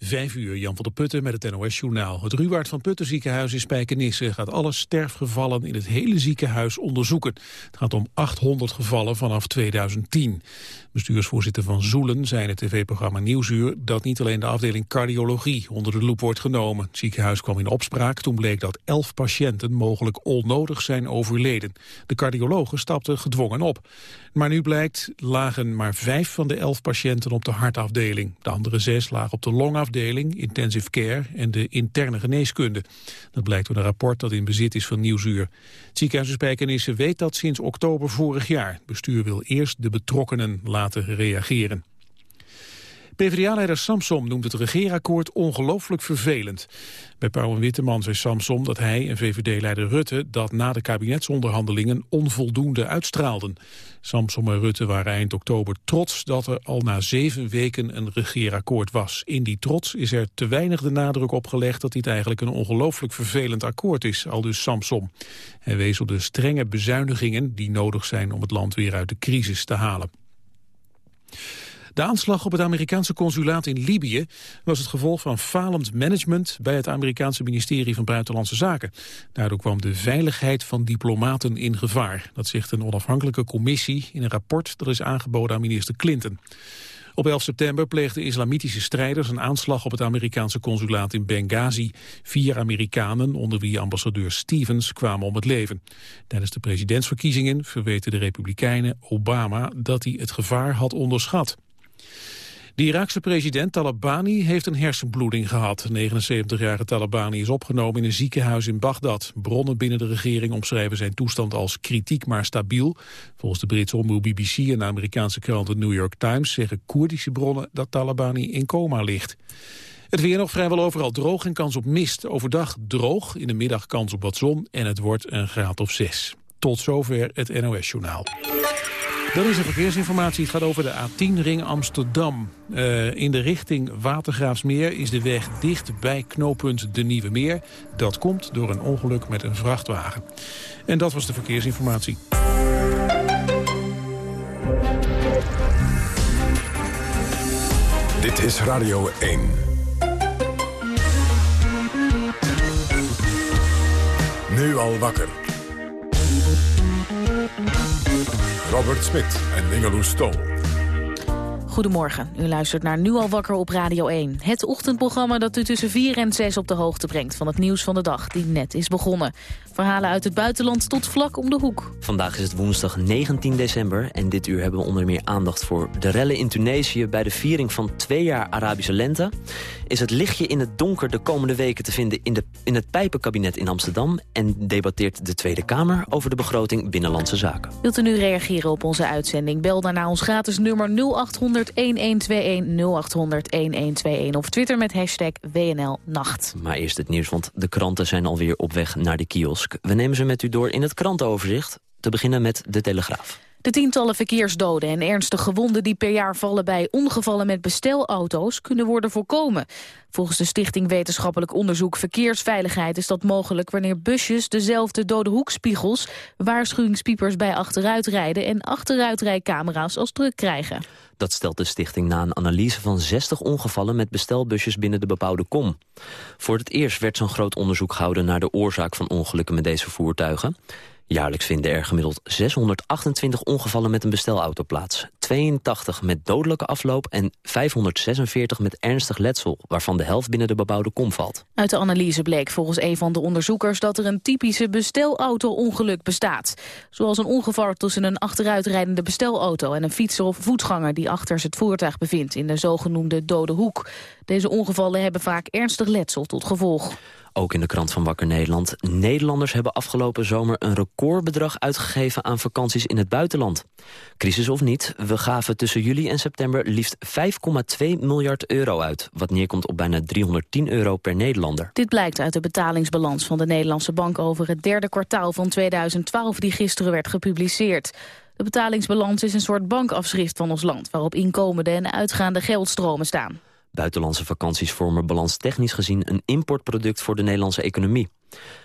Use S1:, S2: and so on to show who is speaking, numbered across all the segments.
S1: Vijf uur, Jan van der Putten met het NOS-journaal. Het Ruwaard van Putten ziekenhuis in Spijkenisse gaat alle sterfgevallen in het hele ziekenhuis onderzoeken. Het gaat om 800 gevallen vanaf 2010. Bestuursvoorzitter Van Zoelen zei in het tv-programma Nieuwsuur dat niet alleen de afdeling cardiologie onder de loep wordt genomen. Het ziekenhuis kwam in opspraak toen bleek dat 11 patiënten mogelijk onnodig zijn overleden. De cardiologen stapten gedwongen op. Maar nu blijkt lagen maar vijf van de elf patiënten op de hartafdeling. De andere zes lagen op de longafdeling, intensive care en de interne geneeskunde. Dat blijkt door een rapport dat in bezit is van Nieuwsuur. Het ziekenhuis weet dat sinds oktober vorig jaar. Het bestuur wil eerst de betrokkenen laten reageren. PvdA-leider Samsom noemt het regeerakkoord ongelooflijk vervelend. Bij Pauw Witteman zei Samsom dat hij en VVD-leider Rutte... dat na de kabinetsonderhandelingen onvoldoende uitstraalden. Samsom en Rutte waren eind oktober trots dat er al na zeven weken een regeerakkoord was. In die trots is er te weinig de nadruk op gelegd... dat dit eigenlijk een ongelooflijk vervelend akkoord is, al dus Samsom. Hij wees op de strenge bezuinigingen die nodig zijn om het land weer uit de crisis te halen. De aanslag op het Amerikaanse consulaat in Libië was het gevolg van falend management bij het Amerikaanse ministerie van Buitenlandse Zaken. Daardoor kwam de veiligheid van diplomaten in gevaar. Dat zegt een onafhankelijke commissie in een rapport dat is aangeboden aan minister Clinton. Op 11 september pleegden islamitische strijders een aanslag op het Amerikaanse consulaat in Benghazi. Vier Amerikanen, onder wie ambassadeur Stevens, kwamen om het leven. Tijdens de presidentsverkiezingen verweten de Republikeinen Obama dat hij het gevaar had onderschat. De Iraakse president Talabani heeft een hersenbloeding gehad. De 79-jarige Talabani is opgenomen in een ziekenhuis in Bagdad. Bronnen binnen de regering omschrijven zijn toestand als kritiek maar stabiel. Volgens de Britse omroep BBC en de Amerikaanse krant The New York Times... zeggen Koerdische bronnen dat Talabani in coma ligt. Het weer nog vrijwel overal droog en kans op mist. Overdag droog, in de middag kans op wat zon en het wordt een graad of zes. Tot zover het NOS-journaal. Dan is er verkeersinformatie. Het gaat over de A10-ring Amsterdam. Uh, in de richting Watergraafsmeer is de weg dicht bij knooppunt De Nieuwe Meer. Dat komt door een ongeluk met een vrachtwagen. En dat was de verkeersinformatie.
S2: Dit is Radio 1. Nu al wakker. Robert Smit en Ingeloes Stol.
S3: Goedemorgen, u luistert naar Nu al wakker op Radio 1. Het ochtendprogramma dat u tussen 4 en 6 op de hoogte brengt... van het nieuws van de dag die net is begonnen. Verhalen uit het buitenland tot vlak om de hoek.
S4: Vandaag is het woensdag 19 december en dit uur hebben we onder meer aandacht voor de rellen in Tunesië bij de viering van twee jaar Arabische lente. Is het lichtje in het donker de komende weken te vinden in, de, in het pijpenkabinet in Amsterdam en debatteert de Tweede Kamer over de begroting Binnenlandse Zaken.
S3: Wilt u nu reageren op onze uitzending? Bel dan naar ons gratis nummer 0800 1121 0800 1121 of Twitter met hashtag WNL Nacht.
S4: Maar eerst het nieuws, want de kranten zijn alweer op weg naar de kiosk. We nemen ze met u door in het krantenoverzicht. Te beginnen met De Telegraaf.
S3: De tientallen verkeersdoden en ernstige gewonden die per jaar vallen bij ongevallen met bestelauto's kunnen worden voorkomen. Volgens de Stichting Wetenschappelijk Onderzoek Verkeersveiligheid is dat mogelijk wanneer busjes dezelfde dode hoekspiegels, waarschuwingspiepers bij achteruitrijden en achteruitrijcamera's als druk krijgen.
S4: Dat stelt de stichting na een analyse van 60 ongevallen met bestelbusjes binnen de bebouwde kom. Voor het eerst werd zo'n groot onderzoek gehouden naar de oorzaak van ongelukken met deze voertuigen. Jaarlijks vinden er gemiddeld 628 ongevallen met een bestelauto plaats. 82 met dodelijke afloop en 546 met ernstig letsel... waarvan de helft binnen de bebouwde kom valt.
S3: Uit de analyse bleek volgens een van de onderzoekers... dat er een typische bestelauto-ongeluk bestaat. Zoals een ongeval tussen een achteruitrijdende bestelauto... en een fietser of voetganger die achter het voertuig bevindt... in de zogenoemde dode hoek. Deze ongevallen hebben vaak ernstig letsel tot gevolg.
S4: Ook in de krant van Wakker Nederland. Nederlanders hebben afgelopen zomer een recordbedrag uitgegeven aan vakanties in het buitenland. Crisis of niet, we gaven tussen juli en september liefst 5,2 miljard euro uit. Wat neerkomt op bijna 310 euro per Nederlander.
S3: Dit blijkt uit de betalingsbalans van de Nederlandse Bank over het derde kwartaal van 2012 die gisteren werd gepubliceerd. De betalingsbalans is een soort bankafschrift van ons land... waarop inkomende en uitgaande geldstromen staan.
S4: Buitenlandse vakanties vormen balanstechnisch gezien een importproduct voor de Nederlandse economie.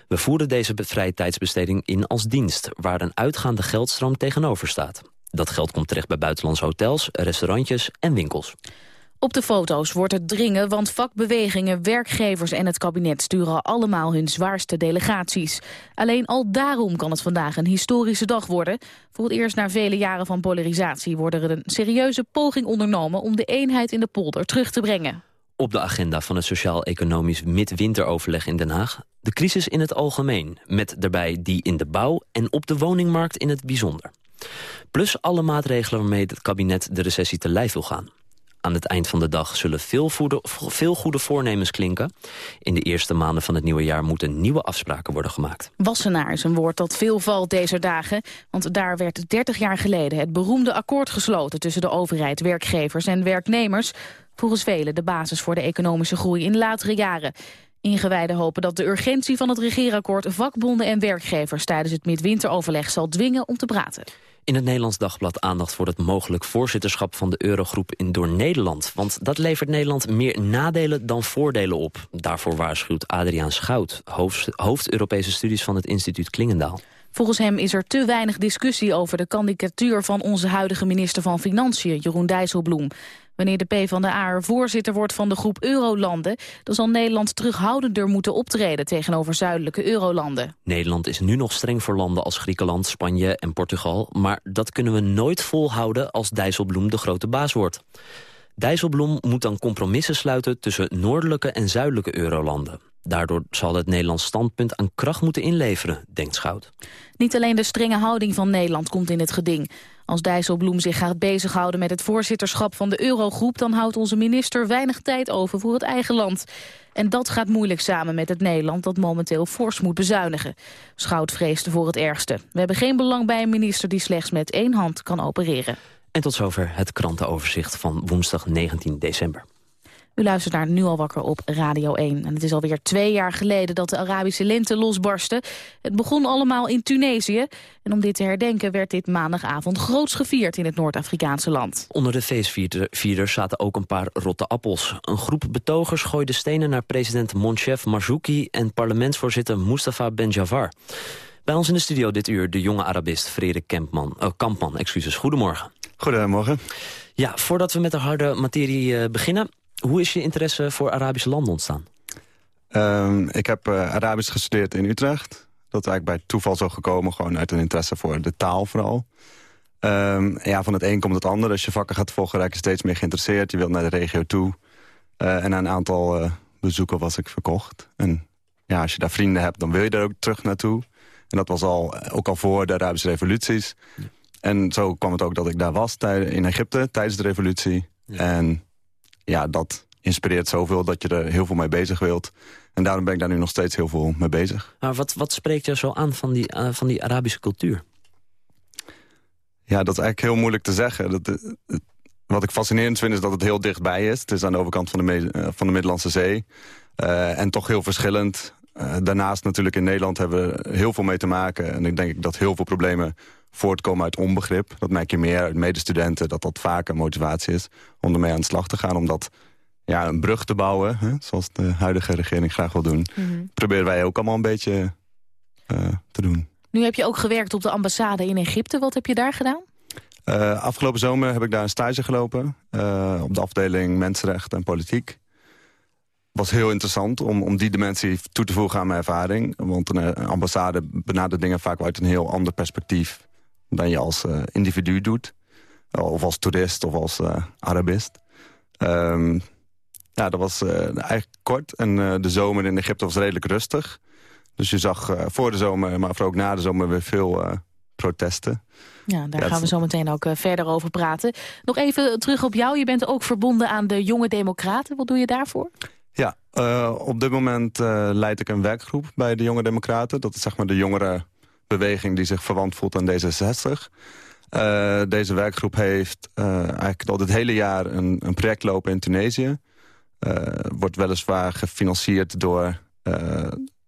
S4: We voeren deze vrije tijdsbesteding in als dienst, waar een uitgaande geldstroom tegenover staat. Dat geld komt terecht bij buitenlandse hotels, restaurantjes en winkels.
S3: Op de foto's wordt het dringen, want vakbewegingen, werkgevers en het kabinet sturen allemaal hun zwaarste delegaties. Alleen al daarom kan het vandaag een historische dag worden. Voor het eerst na vele jaren van polarisatie wordt er een serieuze poging ondernomen om de eenheid in de polder terug te brengen.
S4: Op de agenda van het Sociaal-Economisch Midwinteroverleg in Den Haag... de crisis in het algemeen, met daarbij die in de bouw... en op de woningmarkt in het bijzonder. Plus alle maatregelen waarmee het kabinet de recessie te lijf wil gaan. Aan het eind van de dag zullen veel, veel goede voornemens klinken. In de eerste maanden van het nieuwe jaar moeten nieuwe afspraken worden gemaakt.
S3: Wassenaar is een woord dat veel valt deze dagen. Want daar werd 30 jaar geleden het beroemde akkoord gesloten... tussen de overheid, werkgevers en werknemers. Volgens velen de basis voor de economische groei in latere jaren. Ingewijden hopen dat de urgentie van het regeerakkoord... vakbonden en werkgevers tijdens het midwinteroverleg zal dwingen om te praten.
S4: In het Nederlands Dagblad aandacht voor het mogelijk voorzitterschap van de Eurogroep in door Nederland. Want dat levert Nederland meer nadelen dan voordelen op. Daarvoor waarschuwt Adriaan Schout, hoofd, hoofd Europese studies van het instituut Klingendaal.
S3: Volgens hem is er te weinig discussie over de kandidatuur van onze huidige minister van Financiën, Jeroen Dijsselbloem. Wanneer de PvdA er voorzitter wordt van de groep Eurolanden... dan zal Nederland terughoudender moeten optreden tegenover zuidelijke Eurolanden.
S4: Nederland is nu nog streng voor landen als Griekenland, Spanje en Portugal... maar dat kunnen we nooit volhouden als Dijsselbloem de grote baas wordt. Dijsselbloem moet dan compromissen sluiten tussen noordelijke en zuidelijke eurolanden. Daardoor zal het Nederlands standpunt aan kracht moeten inleveren, denkt Schout.
S3: Niet alleen de strenge houding van Nederland komt in het geding. Als Dijsselbloem zich gaat bezighouden met het voorzitterschap van de Eurogroep... dan houdt onze minister weinig tijd over voor het eigen land. En dat gaat moeilijk samen met het Nederland dat momenteel fors moet bezuinigen. Schout vreesde voor het ergste. We hebben geen belang bij een minister die slechts met één hand kan opereren.
S4: En tot zover het krantenoverzicht van woensdag 19 december.
S3: U luistert naar Nu al wakker op Radio 1. En het is alweer twee jaar geleden dat de Arabische lente losbarstte. Het begon allemaal in Tunesië. En om dit te herdenken werd dit maandagavond groots gevierd in het Noord-Afrikaanse land.
S4: Onder de feestvierders zaten ook een paar rotte appels. Een groep betogers gooide stenen naar president Monchef Marzouki... en parlementsvoorzitter Mustafa Benjavar. Bij ons in de studio dit uur de jonge Arabist Frederik Kampman. Uh, Kampman excuses. Goedemorgen.
S5: Goedemorgen.
S4: Ja, voordat we met de harde materie uh, beginnen... Hoe is je interesse voor Arabische landen ontstaan?
S5: Um, ik heb uh, Arabisch gestudeerd in Utrecht. Dat is eigenlijk bij toeval zo gekomen. Gewoon uit een interesse voor de taal vooral. Um, ja, van het een komt het ander. Als je vakken gaat volgen, raak je steeds meer geïnteresseerd. Je wilt naar de regio toe. Uh, en na een aantal uh, bezoeken was ik verkocht. En ja, als je daar vrienden hebt, dan wil je er ook terug naartoe. En dat was al, ook al voor de Arabische revoluties. Ja. En zo kwam het ook dat ik daar was in Egypte tijdens de revolutie. Ja. En ja, dat inspireert zoveel dat je er heel veel mee bezig wilt. En daarom ben ik daar nu nog steeds heel veel mee bezig.
S4: Maar wat, wat spreekt jou zo aan van die, uh, van die Arabische cultuur?
S5: Ja, dat is eigenlijk heel moeilijk te zeggen. Dat, uh, wat ik fascinerend vind is dat het heel dichtbij is. Het is aan de overkant van de, uh, van de Middellandse Zee. en toch heel verschillend. Daarnaast natuurlijk in Nederland hebben we heel veel mee te maken. En ik denk dat heel veel problemen voortkomen uit onbegrip. Dat merk je meer uit medestudenten, dat dat vaak een motivatie is... om ermee aan de slag te gaan, omdat ja, een brug te bouwen... Hè, zoals de huidige regering graag wil doen... Mm -hmm. proberen wij ook allemaal een beetje uh, te doen.
S3: Nu heb je ook gewerkt op de ambassade in Egypte. Wat heb je daar gedaan?
S5: Uh, afgelopen zomer heb ik daar een stage gelopen... Uh, op de afdeling Mensenrechten en Politiek was heel interessant om, om die dimensie toe te voegen aan mijn ervaring. Want een, ambassade benadert dingen vaak uit een heel ander perspectief dan je als uh, individu doet. Of als toerist of als uh, Arabist. Um, ja, dat was uh, eigenlijk kort. En de zomer in Egypte was redelijk rustig. Dus je zag voor de zomer, maar vooral ook na de zomer weer veel protesten.
S3: Ja, daar ja, gaan we zo meteen ook verder over praten. Nog even terug op jou. Je bent ook verbonden aan de Jonge Democraten. Wat doe je daarvoor?
S5: Ja, uh, op dit moment uh, leid ik een werkgroep bij de Jonge Democraten. Dat is zeg maar de jongere beweging die zich verwant voelt aan D66. Uh, deze werkgroep heeft eigenlijk al het hele jaar een, een project lopen in Tunesië. wordt weliswaar gefinancierd door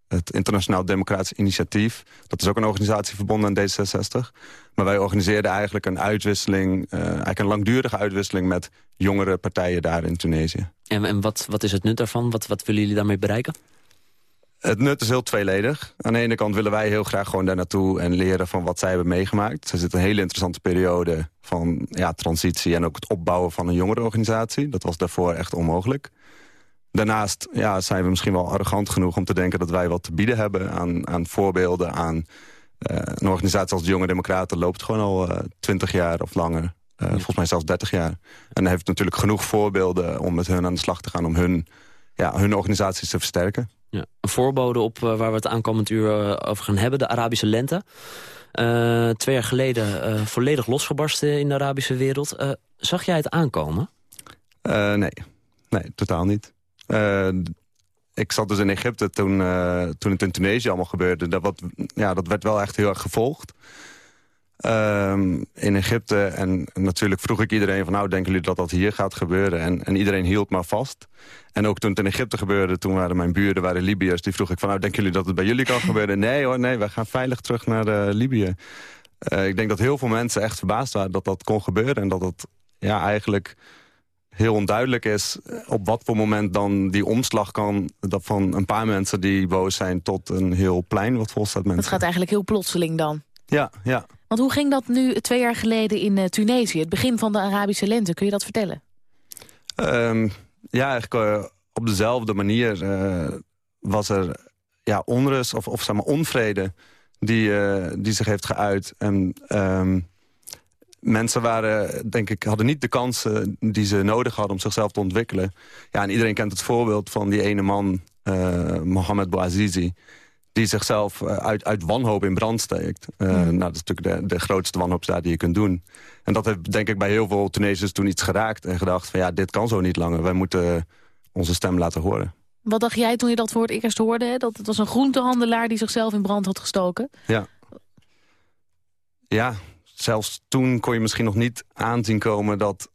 S5: het Internationaal Democratisch Initiatief. Dat is ook een organisatie verbonden aan D66. Maar wij organiseerden eigenlijk een uitwisseling, eigenlijk een langdurige uitwisseling met jongere partijen daar in Tunesië.
S4: En, en wat, wat is het nut daarvan? Wat, wat willen jullie daarmee bereiken?
S5: het nut is heel tweeledig. Aan de ene kant willen wij heel graag gewoon daar naartoe en leren van wat zij hebben meegemaakt. Ze zitten een hele interessante periode van ja, transitie en ook het opbouwen van een jongerenorganisatie. Dat was daarvoor echt onmogelijk. Daarnaast ja, zijn we misschien wel arrogant genoeg om te denken dat wij wat te bieden hebben aan, aan voorbeelden. Aan uh, een organisatie als de Jonge Democraten loopt gewoon al uh, 20 jaar of langer. Uh, Volgens mij zelfs 30 jaar. En heeft natuurlijk genoeg voorbeelden om met hun aan de slag te gaan om hun, ja, hun organisaties te versterken.
S4: Ja. Een voorbode op uh, waar we het aankomend uur uh, over gaan hebben. De Arabische lente. Uh, twee jaar geleden volledig losgebarsten in de Arabische wereld. zag jij het aankomen?
S5: nee. nee, totaal niet. ik zat dus in Egypte toen, toen het in Tunesië allemaal gebeurde. Dat, wat, ja, dat werd wel echt heel erg gevolgd. Um, in Egypte. En natuurlijk vroeg ik iedereen van... nou, denken jullie dat dat hier gaat gebeuren? En, en iedereen hield maar vast. En ook toen het in Egypte gebeurde, toen waren mijn buren, waren Libiërs... die vroeg ik van, nou, denken jullie dat het bij jullie kan gebeuren? Nee hoor, nee, wij gaan veilig terug naar uh, Libië. Uh, ik denk dat heel veel mensen echt verbaasd waren dat dat kon gebeuren... en dat het ja, eigenlijk heel onduidelijk is op wat voor moment dan die omslag kan... Dat van een paar mensen die boos zijn tot een heel plein wat vol staat mensen.
S3: Het gaat eigenlijk heel plotseling dan.
S5: Ja, ja.
S3: Want hoe ging dat nu twee jaar geleden in uh, Tunesië? Het begin van de Arabische lente, kun je dat vertellen?
S5: Um, ja, eigenlijk uh, op dezelfde manier uh, was er ja, onrust of, of zeg maar onvrede die, die zich heeft geuit. En um, mensen waren, denk ik, hadden niet de kansen die ze nodig hadden om zichzelf te ontwikkelen. Ja, en iedereen kent het voorbeeld van die ene man, Mohamed Bouazizi die zichzelf uh, uit, uit wanhoop in brand steekt. Uh, nou, dat is natuurlijk de, de grootste wanhoopstaat die je kunt doen. En dat heeft denk ik bij heel veel Tunesiërs toen iets geraakt... en gedacht van ja, dit kan zo niet langer. Wij moeten onze stem laten horen.
S3: Wat dacht jij toen je dat voor het eerst hoorde? Hè? Dat het was een groentehandelaar die zichzelf in brand had gestoken?
S5: Ja. Ja, zelfs toen kon je misschien nog niet aanzien komen... dat,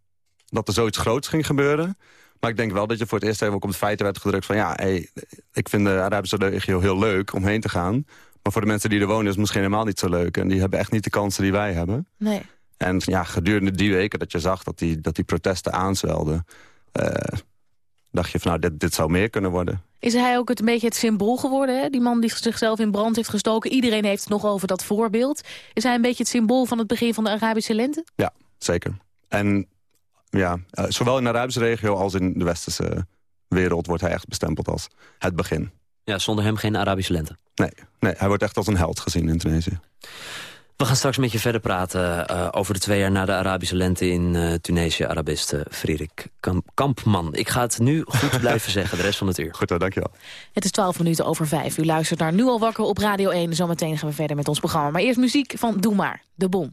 S5: dat er zoiets groots ging gebeuren... Maar ik denk wel dat je voor het eerst even ook op het feit werd gedrukt van... ja, hey, ik vind de Arabische regio heel leuk om heen te gaan. Maar voor de mensen die er wonen is het misschien helemaal niet zo leuk. En die hebben echt niet de kansen die wij hebben.
S3: Nee.
S5: En ja, gedurende die weken dat je zag dat die, dat die protesten aanzwelden... Uh, dacht je van nou, dit, dit zou meer kunnen worden.
S3: Is hij ook het, een beetje het symbool geworden? Hè? Die man die zichzelf in brand heeft gestoken. Iedereen heeft het nog over dat voorbeeld. Is hij een beetje het symbool van het begin van de Arabische lente?
S5: Ja, zeker. En ja, uh, zowel in de Arabische regio als in de westerse wereld wordt hij echt bestempeld als het begin.
S4: Ja, zonder hem geen Arabische lente.
S5: Nee, nee hij wordt echt als een held gezien in Tunesië.
S4: We gaan straks met je verder praten uh, over de twee jaar na de Arabische lente in uh, Tunesië. Arabist uh, Frederik Kamp Kampman. Ik ga het nu goed blijven zeggen, de rest van het uur.
S5: Goed, dankjewel.
S3: Het is 12 minuten over 5. U luistert naar Nu al wakker op Radio 1. Zometeen gaan we verder met ons programma. Maar eerst muziek van Doe maar, De Bom.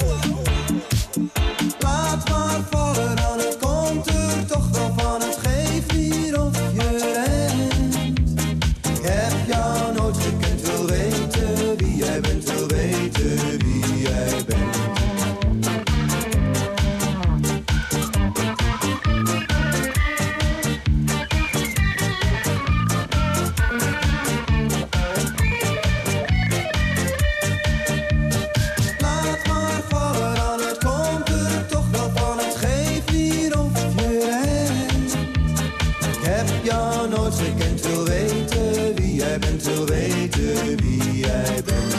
S6: heb nooit gekend, wil weten wie jij bent, wil weten wie jij bent.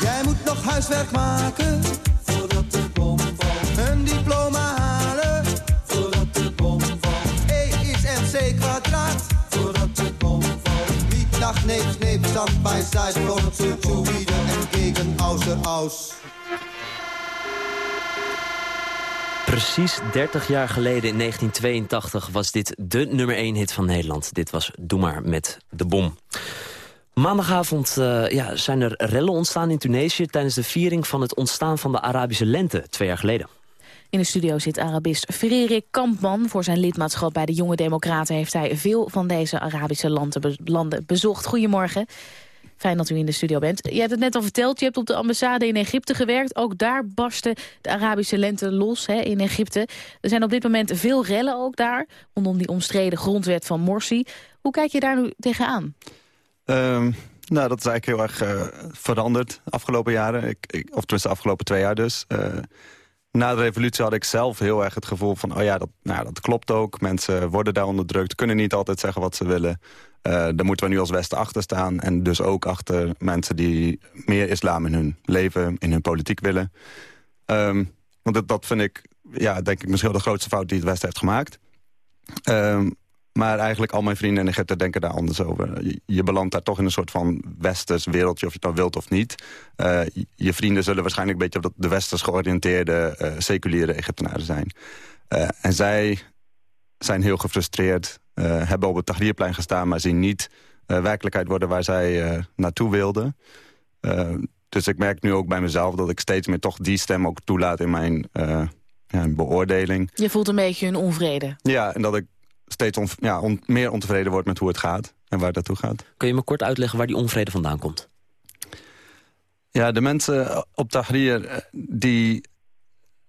S6: Jij moet nog huiswerk maken voordat de bom valt. Een diploma halen voordat de bom valt. E is MC kwadraat voordat de bom valt. Niet nach neep, neep, stand bij side, voor zu, zu, wieder aus.
S4: Precies 30 jaar geleden in 1982 was dit de nummer 1 hit van Nederland. Dit was Doe maar met de bom. Maandagavond uh, ja, zijn er rellen ontstaan in Tunesië... tijdens de viering van het ontstaan van de Arabische lente, twee jaar geleden.
S3: In de studio zit Arabist Frederik Kampman. Voor zijn lidmaatschap bij de Jonge Democraten... heeft hij veel van deze Arabische landen bezocht. Goedemorgen. Fijn dat u in de studio bent. Je hebt het net al verteld, je hebt op de ambassade in Egypte gewerkt. Ook daar barstte de Arabische lente los hè, in Egypte. Er zijn op dit moment veel rellen ook daar... rondom die omstreden grondwet van Morsi. Hoe kijk je daar nu tegenaan?
S5: Um, nou, dat is eigenlijk heel erg uh, veranderd de afgelopen jaren. Ik, ik, of tenminste de afgelopen twee jaar dus. Uh, na de revolutie had ik zelf heel erg het gevoel van... oh ja, dat, nou, dat klopt ook. Mensen worden daar onderdrukt, kunnen niet altijd zeggen wat ze willen. Uh, daar moeten we nu als Westen achter staan. En dus ook achter mensen die meer islam in hun leven, in hun politiek willen. Um, want dat, vind ik, ja, denk ik misschien de grootste fout die het Westen heeft gemaakt. Um, maar eigenlijk al mijn vrienden in Egypte denken daar anders over. Je, belandt daar toch in een soort van westers wereldje, of je het nou wilt of niet. Uh, je vrienden zullen waarschijnlijk een beetje op de westers georiënteerde, uh, seculiere Egyptenaren zijn. En zij zijn heel gefrustreerd, hebben op het Tahrirplein gestaan... maar zien niet werkelijkheid worden waar zij naartoe wilden. dus ik merk nu ook bij mezelf dat ik steeds meer toch die stem ook toelaat in mijn... Ja, beoordeling.
S3: Je voelt een beetje een onvrede.
S5: Ja, en dat ik steeds ja, meer ontevreden wordt met hoe het gaat en waar het naartoe gaat.
S4: Kun je me kort uitleggen waar die onvrede vandaan komt?
S5: Ja, de mensen op Tahrir, eh, die,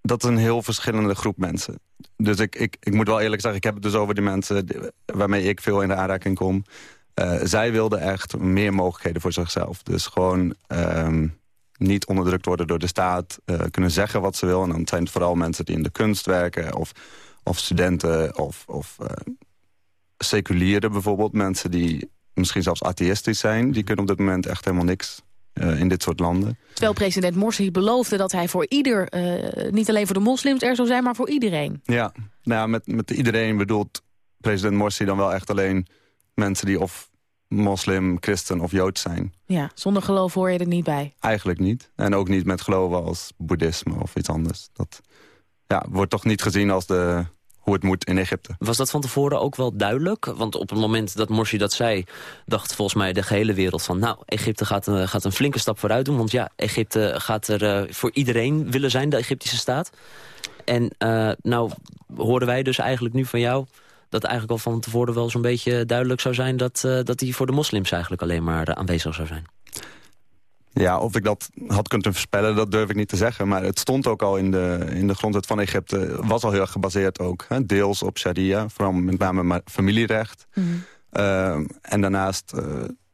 S5: dat is een heel verschillende groep mensen. Dus ik, ik, ik moet wel eerlijk zeggen, ik heb het dus over die mensen waarmee ik veel in de aanraking kom. Uh, zij wilden echt meer mogelijkheden voor zichzelf. Dus gewoon um, niet onderdrukt worden door de staat, uh, kunnen zeggen wat ze willen. En dan zijn het vooral mensen die in de kunst werken of of studenten of, of uh, seculieren bijvoorbeeld. Mensen die misschien zelfs atheïstisch zijn. Die kunnen op dit moment echt helemaal niks uh, in dit soort landen.
S3: Terwijl president Morsi beloofde dat hij voor ieder... Uh, niet alleen voor de moslims er zou zijn, maar voor iedereen.
S5: Ja, nou ja, met, met iedereen bedoelt president Morsi dan wel echt alleen mensen die of moslim, christen of jood zijn.
S3: Ja, zonder geloof hoor je er niet bij.
S5: Eigenlijk niet. En ook niet met geloven als boeddhisme of iets anders. Dat, ja, wordt toch niet gezien als de, hoe het moet in Egypte.
S4: Was dat van tevoren ook wel duidelijk? Want op het moment dat Morsi dat zei... dacht volgens mij de gehele wereld van... nou, Egypte gaat, uh, gaat een flinke stap vooruit doen. Want ja, Egypte gaat er uh, voor iedereen willen zijn, de Egyptische staat. En uh, nou hoorden wij dus eigenlijk nu van jou... dat eigenlijk al van tevoren wel zo'n beetje duidelijk zou zijn... dat, dat hij voor de moslims eigenlijk alleen maar aanwezig zou zijn.
S5: Ja, of ik dat had kunnen voorspellen, dat durf ik niet te zeggen. Maar het stond ook al in de, in de grondwet van Egypte. was al heel erg gebaseerd ook. Hè, deels op sharia, vooral met name familierecht. Mm -hmm. uh, en daarnaast, uh,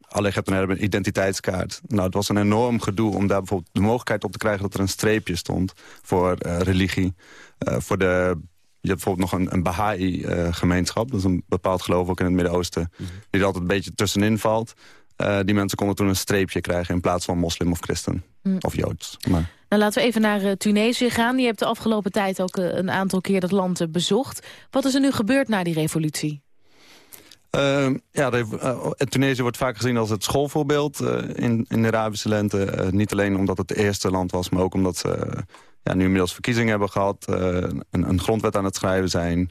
S5: alle Egyptenaren hebben een identiteitskaart. Nou, het was een enorm gedoe om daar bijvoorbeeld de mogelijkheid op te krijgen... dat er een streepje stond voor uh, religie. voor de je hebt bijvoorbeeld nog een, een Baha'i-gemeenschap. dat is een bepaald geloof ook in het Midden-Oosten. Mm -hmm. Die er altijd een beetje tussenin valt. Uh, die mensen konden toen een streepje krijgen in plaats van moslim of christen. Mm. Of joods. Maar...
S3: Nou, laten we even naar uh, Tunesië gaan. Je hebt de afgelopen tijd ook uh, een aantal keer dat land bezocht. Wat is er nu gebeurd na die revolutie?
S5: Ja, Tunesië wordt vaak gezien als het schoolvoorbeeld in, in de Arabische lente. niet alleen omdat het het eerste land was, maar ook omdat ze ja, nu inmiddels verkiezingen hebben gehad. Een, een, grondwet aan het schrijven zijn.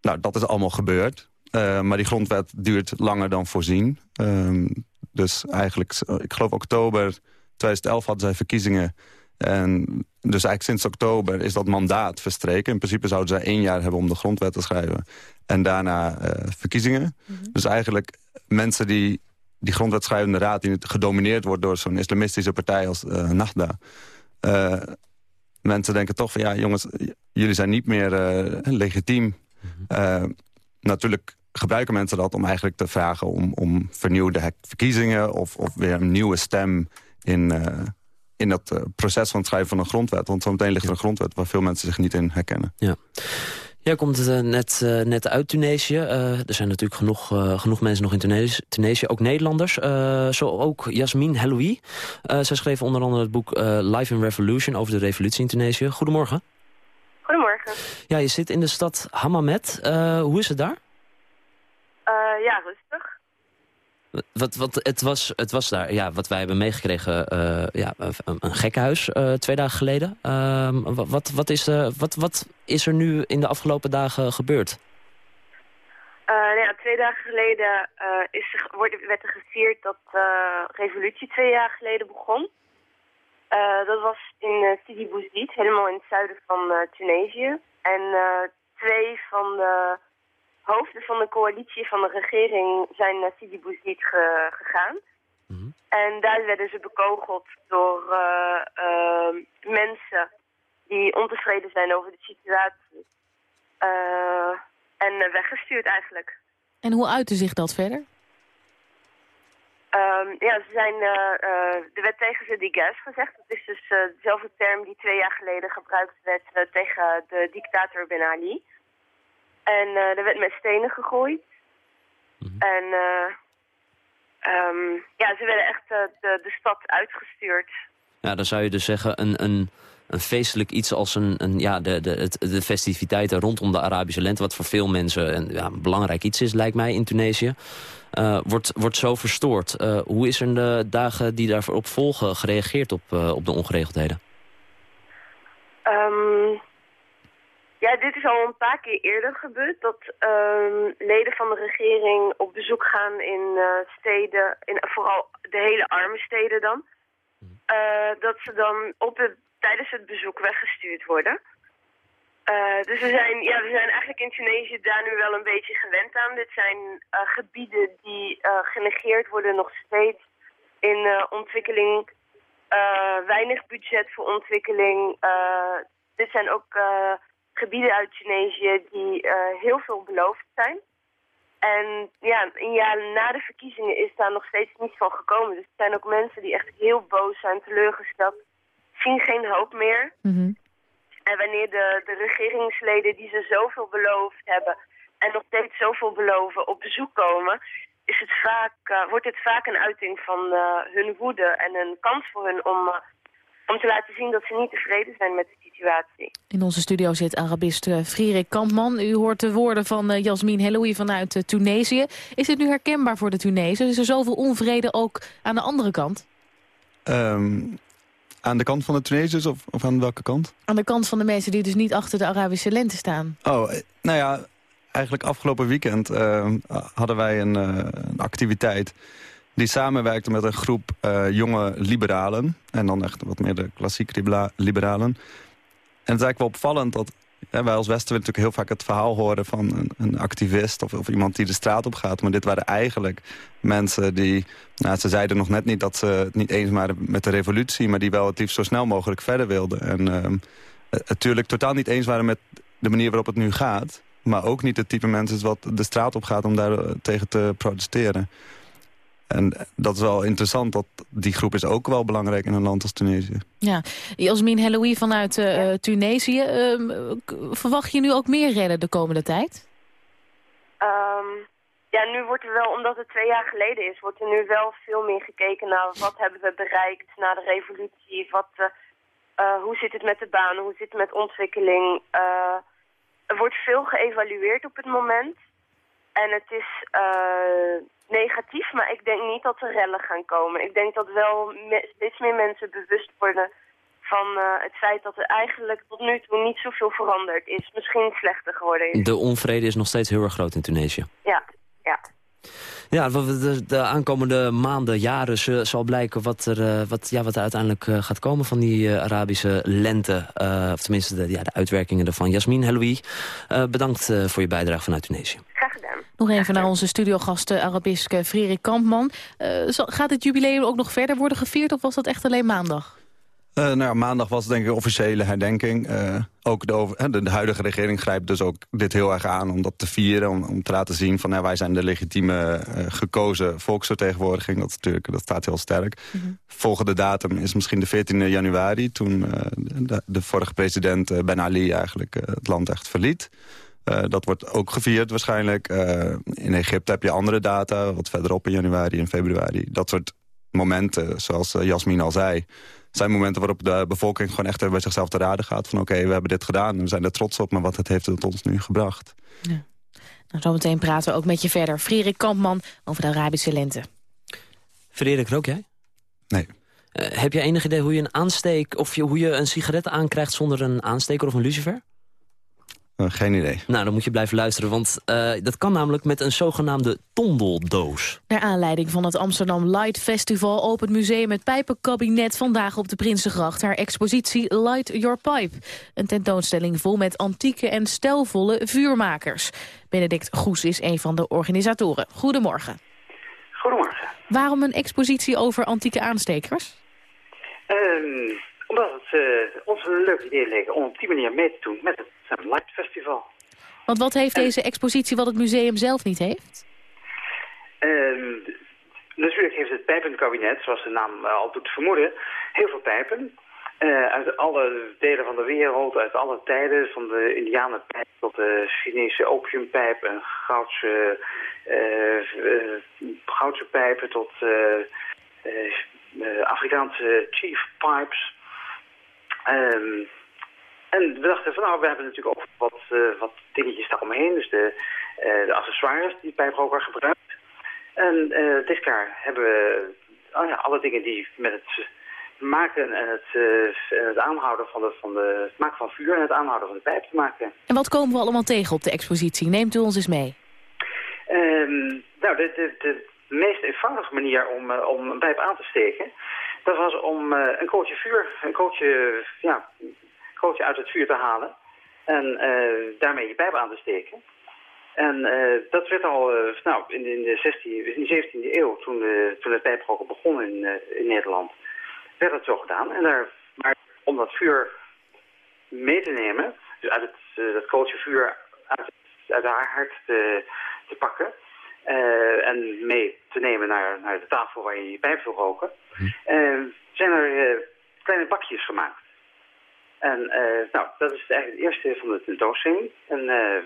S5: nou, dat is allemaal gebeurd. Uh, maar die grondwet duurt langer dan voorzien. Um, dus eigenlijk, ik geloof oktober 2011 hadden zij verkiezingen. En dus eigenlijk sinds oktober is dat mandaat verstreken. In principe zouden zij één jaar hebben om de grondwet te schrijven. En daarna uh, verkiezingen. Mm -hmm. Dus eigenlijk mensen die die grondwetschrijvende raad... die gedomineerd wordt door zo'n islamistische partij als uh, Nahda... mensen denken toch van ja jongens, jullie zijn niet meer legitiem. Mm -hmm. natuurlijk gebruiken mensen dat om eigenlijk te vragen om, om vernieuwde verkiezingen... Of, of weer een nieuwe stem in, uh, in dat proces van het schrijven van een grondwet. Want zometeen ligt er een grondwet waar veel mensen zich niet in herkennen.
S4: Ja. Jij komt uh, net, uh, net uit Tunesië. Uh, er zijn natuurlijk genoeg, genoeg mensen nog in Tunesië, Tunesië ook Nederlanders. zo ook Jasmin Heloui. zij schreef onder andere het boek Life in Revolution... over de revolutie in Tunesië. Goedemorgen.
S7: Goedemorgen.
S4: Ja, je zit in de stad Hammamet. hoe is het daar?
S7: Ja, rustig.
S4: Wat, wat, het, was, het was daar, ja, wat wij hebben meegekregen, uh, ja, een, een gekkenhuis uh, twee dagen geleden. Uh, wat, wat, is, uh, wat, wat is er nu in de afgelopen dagen gebeurd?
S7: nou ja, twee dagen geleden is er, wordt, werd er gevierd dat de revolutie twee jaar geleden begon. dat was in Sidi Bouzid, helemaal in het zuiden van Tunesië. En twee van de hoofden van de coalitie van de regering zijn naar Sidi Bouzid gegaan. Mhm. En daar werden ze bekogeld door uh, uh, mensen die ontevreden zijn over de situatie. Uh, en weggestuurd eigenlijk.
S3: En hoe uitte zich dat verder?
S7: Um, ja, ze zijn, de wet tegen ze die gas gezegd. Dat is dus dezelfde term die twee jaar geleden gebruikt werd tegen de dictator Ben Ali. En uh, er werd met stenen gegooid. Mhm. En um, ja, ze werden echt uh, de, de stad uitgestuurd.
S4: Ja, dan zou je dus zeggen een, een, een feestelijk iets als een, een, ja, de, de, het, de festiviteiten rondom de Arabische lente... wat voor veel mensen een, ja, een belangrijk iets is, lijkt mij, in Tunesië... Uh, wordt, wordt zo verstoord. Uh, hoe is er in de dagen die daarop volgen gereageerd op, uh, op de ongeregeldheden?
S7: Um, ja, dit is al een paar keer eerder gebeurd. Dat um, leden van de regering op bezoek gaan in uh, steden, in, vooral de hele arme steden dan. Uh, dat ze dan op het, tijdens het bezoek weggestuurd worden. Uh, dus we zijn, ja, we zijn eigenlijk in Tunesië daar nu wel een beetje gewend aan. Dit zijn gebieden die genegeerd worden nog steeds in ontwikkeling. weinig budget voor ontwikkeling. dit zijn ook gebieden uit Tunesië die uh, heel veel beloofd zijn. En ja, een jaar na de verkiezingen is daar nog steeds niets van gekomen. Dus er zijn ook mensen die echt heel boos zijn, teleurgesteld, zien geen hoop meer.
S3: Mm
S7: En wanneer de, de regeringsleden die ze zoveel beloofd hebben en nog steeds zoveel beloven op bezoek komen, is het vaak, uh, wordt het vaak een uiting van uh, hun woede en een kans voor hun om om te laten zien dat ze niet tevreden zijn met de situatie.
S3: In onze studio zit Arabist uh, Frierik Kampman. U hoort de woorden van uh, Jasmin Heloui vanuit uh, Tunesië. Is het nu herkenbaar voor de Tunesiërs? Is er zoveel onvrede ook aan de andere kant?
S5: Um, aan de kant van de Tunesiërs of, of aan welke kant?
S3: Aan de kant van de mensen die dus niet achter de Arabische lente staan.
S5: Oh, nou ja, eigenlijk afgelopen weekend ehm, hadden wij een, een activiteit die samenwerkte met een groep uh, jonge liberalen. En dan echt wat meer de klassieke liberalen. En het is eigenlijk wel opvallend dat wij als Westen natuurlijk heel vaak het verhaal horen van een, een activist of, of, iemand die de straat op gaat. Maar dit waren eigenlijk mensen die, nou, ze zeiden nog net niet dat ze het niet eens waren met de revolutie, maar die wel het liefst zo snel mogelijk verder wilden. En uh, natuurlijk totaal niet eens waren met de manier waarop het nu gaat. Maar ook niet het type mensen wat de straat op gaat om daar eh, tegen te protesteren. En dat is wel interessant, dat die groep is ook wel belangrijk in een land als Tunesië.
S3: Ja, Jasmin Heloui vanuit uh, Tunesië. Uh, verwacht je nu ook meer redden de komende tijd?
S7: Um, ja, nu wordt er wel, omdat het twee jaar geleden is, wordt er nu wel veel meer gekeken naar wat hebben we bereikt na de revolutie. Wat, uh, hoe zit het met de banen, hoe zit het met ontwikkeling. er wordt veel geëvalueerd op het moment. En het is negatief, maar ik denk niet dat er rellen gaan komen. Ik denk dat wel steeds meer mensen bewust worden van uh, het feit dat er eigenlijk tot nu toe niet zoveel veranderd is. Misschien slechter geworden is.
S4: De onvrede is nog steeds heel erg groot in Tunesië.
S7: Ja, ja.
S4: Ja, de, de aankomende maanden, jaren zal blijken wat er, uh, wat, ja, wat er uiteindelijk gaat komen van die uh, Arabische lente. of tenminste de, ja, de uitwerkingen ervan. Jasmin Heloui, bedankt voor je bijdrage vanuit Tunesië.
S3: Nog even naar onze studiogasten Arabiske Frederik Kampman. Uh, gaat het jubileum ook nog verder worden gevierd of was dat echt alleen maandag?
S5: Uh, nou ja, maandag was denk ik officiële herdenking. Uh, ook de, over, de, de, huidige regering grijpt dus ook dit heel erg aan om dat te vieren. Om, om te laten zien van wij zijn de legitieme uh, gekozen volksvertegenwoordiging. Dat, natuurlijk, dat staat heel sterk. Mm -hmm. Volgende datum is misschien de 14 januari. Toen de, de, vorige president Ben Ali eigenlijk het land echt verliet. Dat wordt ook gevierd waarschijnlijk. in Egypte heb je andere data, wat verderop in januari en februari. Dat soort momenten, zoals Jasmin al zei zijn momenten waarop de bevolking gewoon echt bij zichzelf te raden gaat. Van oké, we hebben dit gedaan en we zijn er trots op, maar wat het heeft het ons nu gebracht. Ja.
S3: Nou, zometeen praten we ook met je verder. Frederik Kampman over de Arabische lente.
S4: Frederik, rook jij?
S5: Nee.
S4: Uh, heb je enig idee hoe je een aansteek of je, hoe je een sigaret aankrijgt zonder een aansteker of een lucifer?
S5: Uh, geen idee.
S4: Nou, dan moet je blijven luisteren, want uh, dat kan namelijk met een zogenaamde tondeldoos.
S3: Naar aanleiding van het Amsterdam Light Festival opent museum het Pijpenkabinet vandaag op de Prinsengracht haar expositie Light Your Pipe. Een tentoonstelling vol met antieke en stijlvolle vuurmakers. Benedict Goes is een van de organisatoren. Goedemorgen.
S8: Goedemorgen.
S3: Waarom een expositie over antieke aanstekers?
S8: Um, omdat het uh, ons een leuk idee leek om op die manier mee te doen met het Light Festival.
S3: Want wat heeft deze expositie wat het museum zelf niet heeft?
S8: Uh, natuurlijk heeft het pijpenkabinet, zoals de naam uh, al doet vermoeden, heel veel pijpen. Uh, uit alle delen van de wereld, uit alle tijden, van de indianenpijp tot de Chinese opiumpijp en goudse, goudse pijpen tot Afrikaanse chief pipes. En we dachten van nou, we hebben natuurlijk ook wat, uh, wat dingetjes daaromheen. Dus de, uh, de accessoires die pijproker gebruikt. En uh, dit jaar hebben we oh ja, alle dingen die met het maken en het, het aanhouden van, de, van de, het maken van vuur en het aanhouden van de pijp te maken.
S3: En wat komen we allemaal tegen op de expositie? Neemt u ons eens mee.
S8: Um, nou, de, de, de meest eenvoudige manier om, om een pijp aan te steken... dat was om een kooltje vuur, een kooltje ja, kooltje uit het vuur te halen. En uh, daarmee je pijp aan te steken. En uh, dat werd al uh, nou, in, in, de 16, in de 17e eeuw, toen, toen het pijproken begon in, in Nederland, werd dat zo gedaan. En daar, maar om dat vuur mee te nemen, dus uit het, dat kooltje vuur uit, uit haar hart te, te pakken... en mee te nemen naar, naar de tafel waar je je pijp wil roken... Hm. zijn er kleine bakjes gemaakt. En uh, nou, dat is eigenlijk het eerste van de tentoonstelling. Een, uh,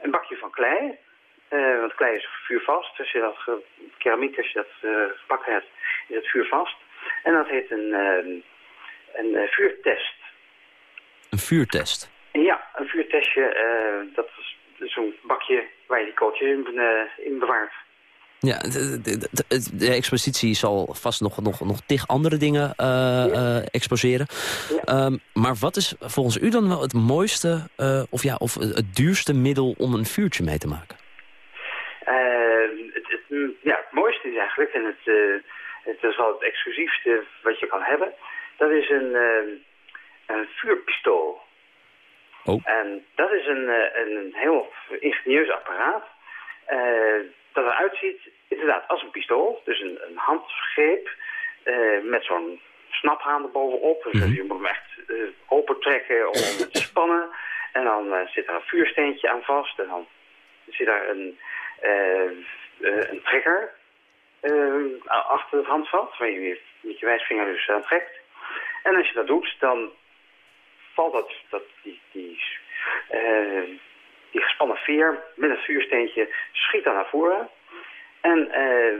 S8: een bakje van klei. Uh, want klei is vuurvast. Als je dat keramiek, als je dat gebakken hebt, is het vuurvast. En dat heet een, een vuurtest.
S4: Een vuurtest?
S8: Ja, een vuurtestje. dat is zo'n bakje waar je die kooltjes in, in bewaart.
S4: Ja, de, de, de, expositie zal vast nog, nog, nog tig andere dingen uh, uh, exposeren. Ja. Um, maar wat is volgens u dan wel het mooiste uh, of, ja, of het duurste middel om een vuurtje mee te maken?
S8: Het, het, ja, het mooiste is eigenlijk, en het, het is wel het exclusiefste wat je kan hebben, dat is een, een vuurpistool.
S4: Oh.
S8: En dat is een, een heel ingenieus apparaat dat eruit ziet inderdaad als een pistool. Dus een, een handgreep uh, met zo'n snaphaan erbovenop. Dus mhm. je moet hem echt uh, open trekken om hem te spannen. En dan uh, zit er een vuursteentje aan vast. En dan zit er een, een trigger achter het handvat. Waar je met je wijsvinger dus aan trekt. En als je dat doet, dan valt dat, dat die, die die gespannen veer met een vuursteentje schiet dan naar voren. En uh,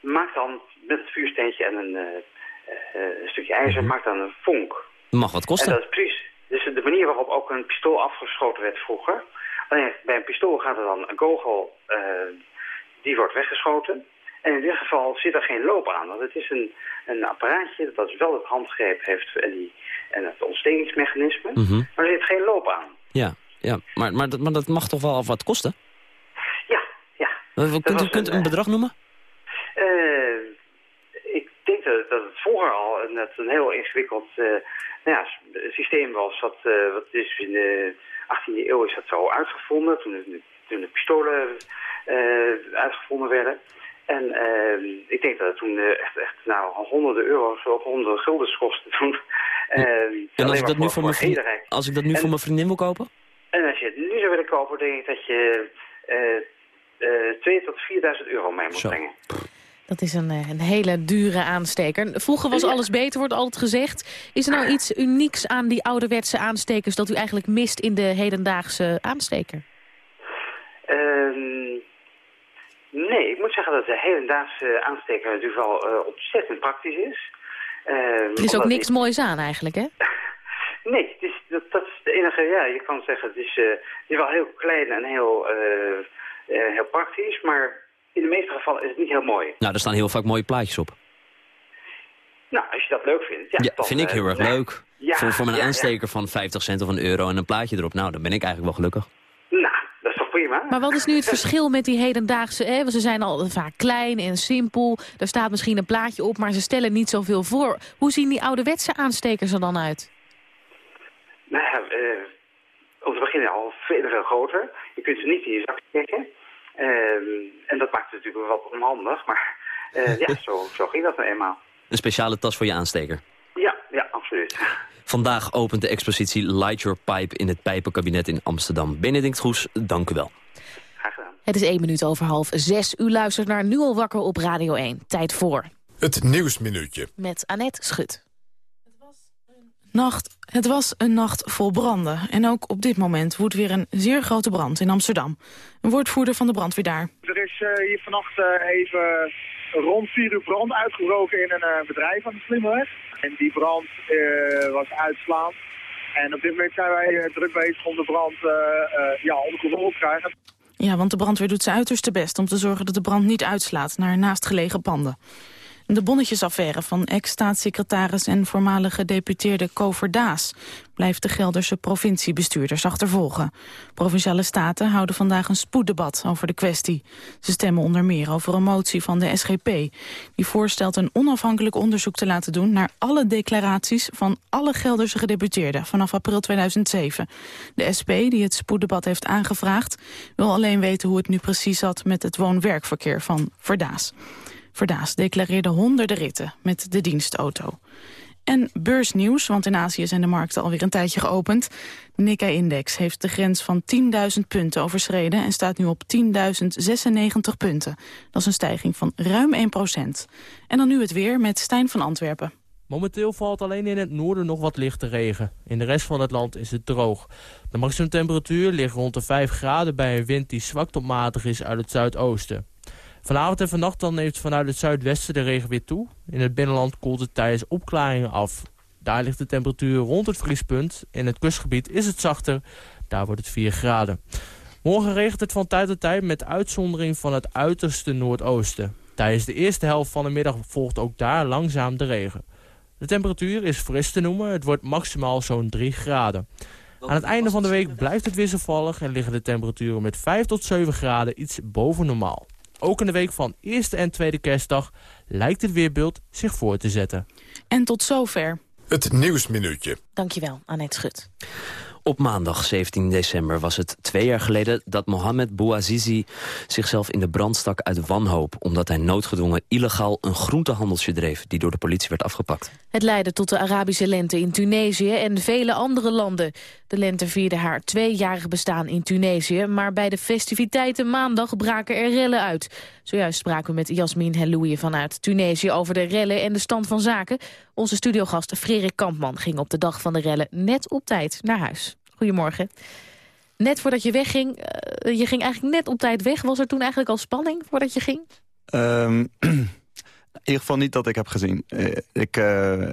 S8: maakt dan met het vuursteentje en een, uh, een stukje ijzer, maakt dan een vonk.
S4: Mag wat kosten.
S8: En dat is precies dus de manier waarop ook een pistool afgeschoten werd vroeger. Alleen bij een pistool gaat er dan een kogel, die wordt weggeschoten. En in dit geval zit er geen loop aan. Want het is een, een apparaatje dat wel het handgreep heeft en, die, en het ontstekingsmechanisme. Mm Maar er zit geen loop aan.
S4: Ja ja. Maar, maar, dat, maar dat mag toch wel wat kosten?
S8: Ja, ja.
S4: kunt u kunt een, een bedrag noemen?
S8: Uh, ik denk dat, dat, het vroeger al een, een heel ingewikkeld uh, nou ja, systeem was. Wat, uh, wat is in de 18e eeuw is dat zo uitgevonden, toen de, toen de pistolen uitgevonden werden. En ik denk dat het toen echt, echt nou, honderden euro's of honderden guldens kostte toen Uh,
S4: en als ik, dat nu voor mijn vriendin, als ik dat nu voor mijn vriendin wil kopen?
S8: En als je het nu zou willen kopen, denk ik dat je uh, uh, 2.000 tot 4.000 euro mee moet Zo. brengen.
S3: Dat is een, een, hele dure aansteker. Vroeger was alles beter, wordt altijd gezegd. Is er nou iets unieks aan die ouderwetse aanstekers... dat u eigenlijk mist in de hedendaagse aansteker?
S8: Ehm, nee, ik moet zeggen dat de hedendaagse aansteker natuurlijk wel uh, ontzettend praktisch is.
S3: Uh, er is ook niks moois aan eigenlijk, hè?
S8: nee, het is, dat, dat, is de enige, ja, je kan zeggen, het is, uh, het is wel heel klein en heel, uh, heel praktisch, maar in de meeste gevallen is het niet heel mooi.
S4: Nou, er staan heel vaak mooie plaatjes op.
S8: Nou, als je dat leuk vindt. Ja,
S4: ja dan, vind ik heel erg leuk. Ja, voor, voor mijn aansteker van 50 cent of een euro en een plaatje erop. Nou, dan ben ik eigenlijk wel gelukkig.
S8: Nou, dat is toch prima.
S3: Maar wat is nu het verschil met die hedendaagse... Hè? Want ze zijn al vaak klein en simpel. Er staat misschien een plaatje op, maar ze stellen niet zoveel voor. Hoe zien die ouderwetse aanstekers er dan uit?
S8: Nou ja, uh, om te beginnen al veel, veel groter. Je kunt ze niet in je zak steken. Uh, en dat maakt het natuurlijk wel wat onhandig. Maar uh, ja, zo, zo ging dat nou eenmaal.
S4: Een speciale tas voor je aansteker?
S8: Ja, ja, absoluut.
S4: Vandaag opent de expositie Light Your Pipe in het Pijpenkabinet in Amsterdam. Benedict Goes, dank u wel.
S8: Graag gedaan.
S3: Het is één minuut over half zes. U luistert naar Nu al wakker op Radio 1. Tijd voor.
S2: Het Nieuwsminuutje.
S3: Met Annette Schut.
S9: Nacht. Het was een nacht vol branden. En ook op dit moment woedt weer een zeer grote brand in Amsterdam. Een woordvoerder van de brandweer daar.
S10: Er is uh, hier vannacht uh, even rond 4 uur brand uitgebroken in een uh, bedrijf aan de Slimweg. En die brand was uitslaand. En op dit moment zijn wij druk bezig om de brand ja, onder controle te krijgen.
S9: Ja, want de brandweer doet zijn uiterste best om te zorgen dat de brand niet uitslaat naar naastgelegen panden. De bonnetjesaffaire van ex-staatssecretaris en voormalige deputeerde Kover Daas blijft de Gelderse provinciebestuurders achtervolgen. Provinciale staten houden vandaag een spoeddebat over de kwestie. Ze stemmen onder meer over een motie van de SGP. Die voorstelt een onafhankelijk onderzoek te laten doen naar alle declaraties van alle Gelderse gedeputeerden vanaf april 2007. De SP, die het spoeddebat heeft aangevraagd, wil alleen weten hoe het nu precies zat met het woon-werkverkeer van Verdaas. Verdaas declareerde honderden ritten met de dienstauto. En beursnieuws, want in Azië zijn de markten alweer een tijdje geopend. De Nikkei-index heeft de grens van 10.000 punten overschreden... en staat nu op 10.096 punten. Dat is een stijging van ruim 1 procent. En dan nu het weer met Stijn van Antwerpen.
S11: Momenteel valt alleen in het noorden nog wat lichte regen. In de rest van het land is het droog. De maximumtemperatuur ligt rond de 5 graden bij een wind die zwak tot matig is uit het zuidoosten. Vanavond en vannacht dan neemt vanuit het zuidwesten de regen weer toe. In het binnenland koelt het tijdens opklaringen af. Daar ligt de temperatuur rond het vriespunt. In het kustgebied is het zachter. Daar wordt het 4 graden. Morgen regent het van tijd tot tijd met uitzondering van het uiterste noordoosten. Tijdens de eerste helft van de middag volgt ook daar langzaam de regen. De temperatuur is fris te noemen. Het wordt maximaal zo'n 3 graden. Aan het einde van de week blijft het wisselvallig en liggen de temperaturen met 5 tot 7 graden iets boven normaal. Ook in de week van eerste en tweede kerstdag lijkt het weerbeeld zich voor te zetten.
S9: En tot zover.
S2: Het Nieuwsminuutje.
S3: Dankjewel, Annette Schut.
S4: Op maandag 17 december was het twee jaar geleden dat Mohamed Bouazizi zichzelf in de brand stak uit wanhoop, omdat hij noodgedwongen illegaal een groentehandeltje dreef die door de politie werd afgepakt.
S3: Het leidde tot de Arabische lente in Tunesië en vele andere landen. De lente vierde haar tweejarig bestaan in Tunesië, maar bij de festiviteiten maandag braken er rellen uit. Zojuist spraken we met Jasmin Helouie vanuit Tunesië over de rellen en de stand van zaken. Onze studiogast Frederik Kampman ging op de dag van de rellen net op tijd naar huis. Goedemorgen. Net voordat je wegging, uh, je ging eigenlijk net op tijd weg. Was er toen eigenlijk al spanning voordat je ging?
S5: Um, in ieder geval niet dat ik heb gezien. Uh, ik, uh,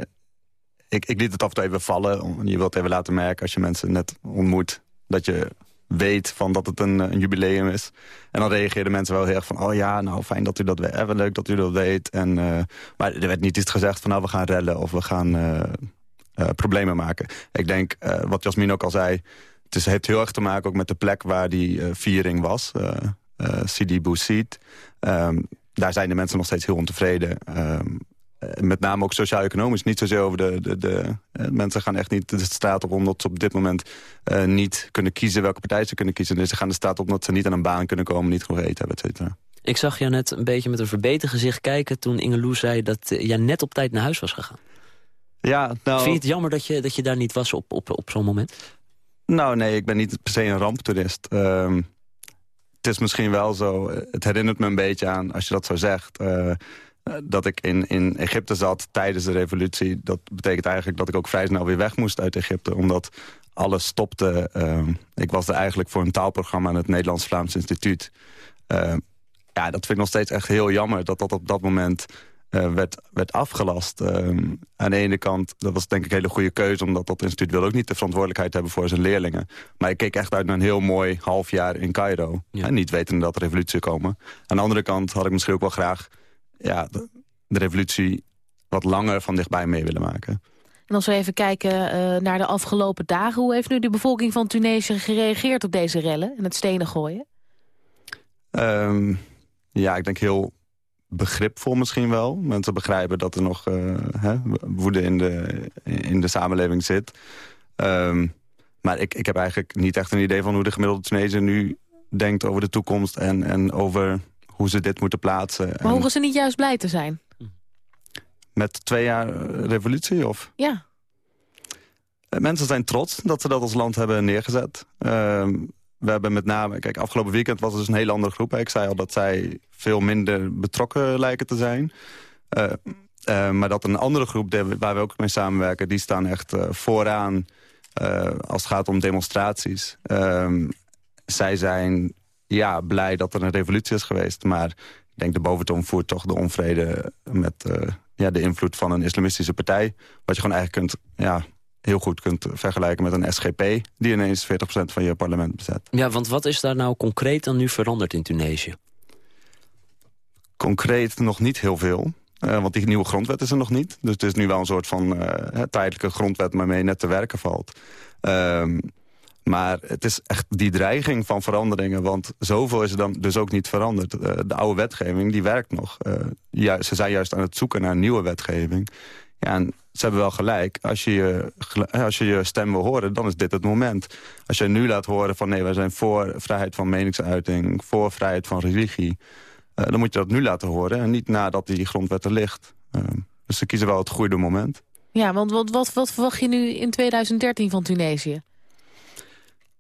S5: ik, ik liet het af en toe even vallen. Je wilt even laten merken als je mensen net ontmoet... dat je weet van dat het een, een, jubileum is. En dan reageerden mensen wel heel erg van... oh ja, nou fijn dat u dat weet. Leuk dat u dat weet. En, maar er werd niet iets gezegd van nou we gaan rellen of we gaan problemen maken. Ik denk, uh, wat Jasmin ook al zei... het is, heeft heel erg te maken ook met de plek waar die uh, viering was. Sidi Bouzid. Um, daar zijn de mensen nog steeds heel ontevreden. Um, met name ook sociaal-economisch. Niet zozeer over de... de, de mensen gaan echt niet de straat op omdat ze op dit moment niet kunnen kiezen welke partij ze kunnen kiezen. Dus ze gaan de straat op omdat ze niet aan een baan kunnen komen, niet genoeg eten hebben, et cetera.
S4: Ik zag jou net een beetje met een verbeten gezicht kijken toen Inge Loes zei dat jij net op tijd naar huis was gegaan.
S5: Ja, nou...
S4: Vind je het jammer dat je, dat je daar niet was op, op, op zo'n moment?
S5: Nou, nee, ik ben niet per se een ramptoerist. Ehm, het is misschien wel zo, het herinnert me een beetje aan, als je dat zo zegt... Uh, dat ik in, in Egypte zat tijdens de revolutie. Dat betekent eigenlijk dat ik ook vrij snel weer weg moest uit Egypte. Omdat alles stopte. Uh, ik was er eigenlijk voor een taalprogramma aan het Nederlands-Vlaams Instituut. Uh, ja, dat vind ik nog steeds echt heel jammer dat dat op dat moment uh, werd, werd afgelast. Ehm, aan de ene kant, dat was denk ik een hele goede keuze... omdat dat instituut wil ook niet de verantwoordelijkheid hebben voor zijn leerlingen. Maar ik keek echt uit naar een heel mooi half jaar in Cairo. En niet wetende dat er revolutie komen. Aan de andere kant had ik misschien ook wel graag... Ja, de, de revolutie wat langer van dichtbij mee willen maken.
S3: En als we even kijken uh, naar de afgelopen dagen... hoe heeft nu de bevolking van Tunesië gereageerd op deze rellen... en het stenen gooien?
S5: Um, ja, ik denk heel begripvol misschien wel. Mensen begrijpen dat er nog uh, hè, woede in de, in de samenleving zit. Um, maar ik, ik heb eigenlijk niet echt een idee van hoe de gemiddelde Tunesiër nu denkt over de toekomst... en, en over hoe ze dit moeten plaatsen.
S3: Maar horen ze niet juist blij te zijn?
S5: Met twee jaar revolutie? Of?
S3: Ja.
S5: Mensen zijn trots dat ze dat als land hebben neergezet. Uh, we hebben met name... Kijk, afgelopen weekend was het dus een hele andere groep. Ik zei al dat zij veel minder betrokken lijken te zijn. Uh, uh, maar dat een andere groep waar we ook mee samenwerken... die staan echt uh, vooraan als het gaat om demonstraties. Ehm, zij zijn ja, blij dat er een revolutie is geweest. Maar ik denk de boventoon voert toch de onvrede... met ja, de invloed van een islamistische partij. Wat je gewoon eigenlijk kunt... Ja, heel goed kunt vergelijken met een SGP... die ineens 40% van je parlement bezet.
S4: Ja, want wat is daar nou concreet dan nu veranderd in Tunesië?
S5: Concreet nog niet heel veel. Uh, want die nieuwe grondwet is er nog niet. Dus het is nu wel een soort van uh, tijdelijke grondwet... waarmee net te werken valt. Um, maar het is echt die dreiging van veranderingen. Want zoveel is er dan dus ook niet veranderd. Uh, de oude wetgeving, die werkt nog. Ja, ze zijn juist aan het zoeken naar nieuwe wetgeving. Ja, en ze hebben wel gelijk. Als je je, als je je stem wil horen, dan is dit het moment. Als je nu laat horen van nee, wij zijn voor vrijheid van meningsuiting... voor vrijheid van religie... Uh, dan moet je dat nu laten horen en niet nadat die grondwet er ligt. Uh, dus ze kiezen wel het goede moment.
S3: Ja, want wat, wat, wat verwacht je nu in 2013 van Tunesië?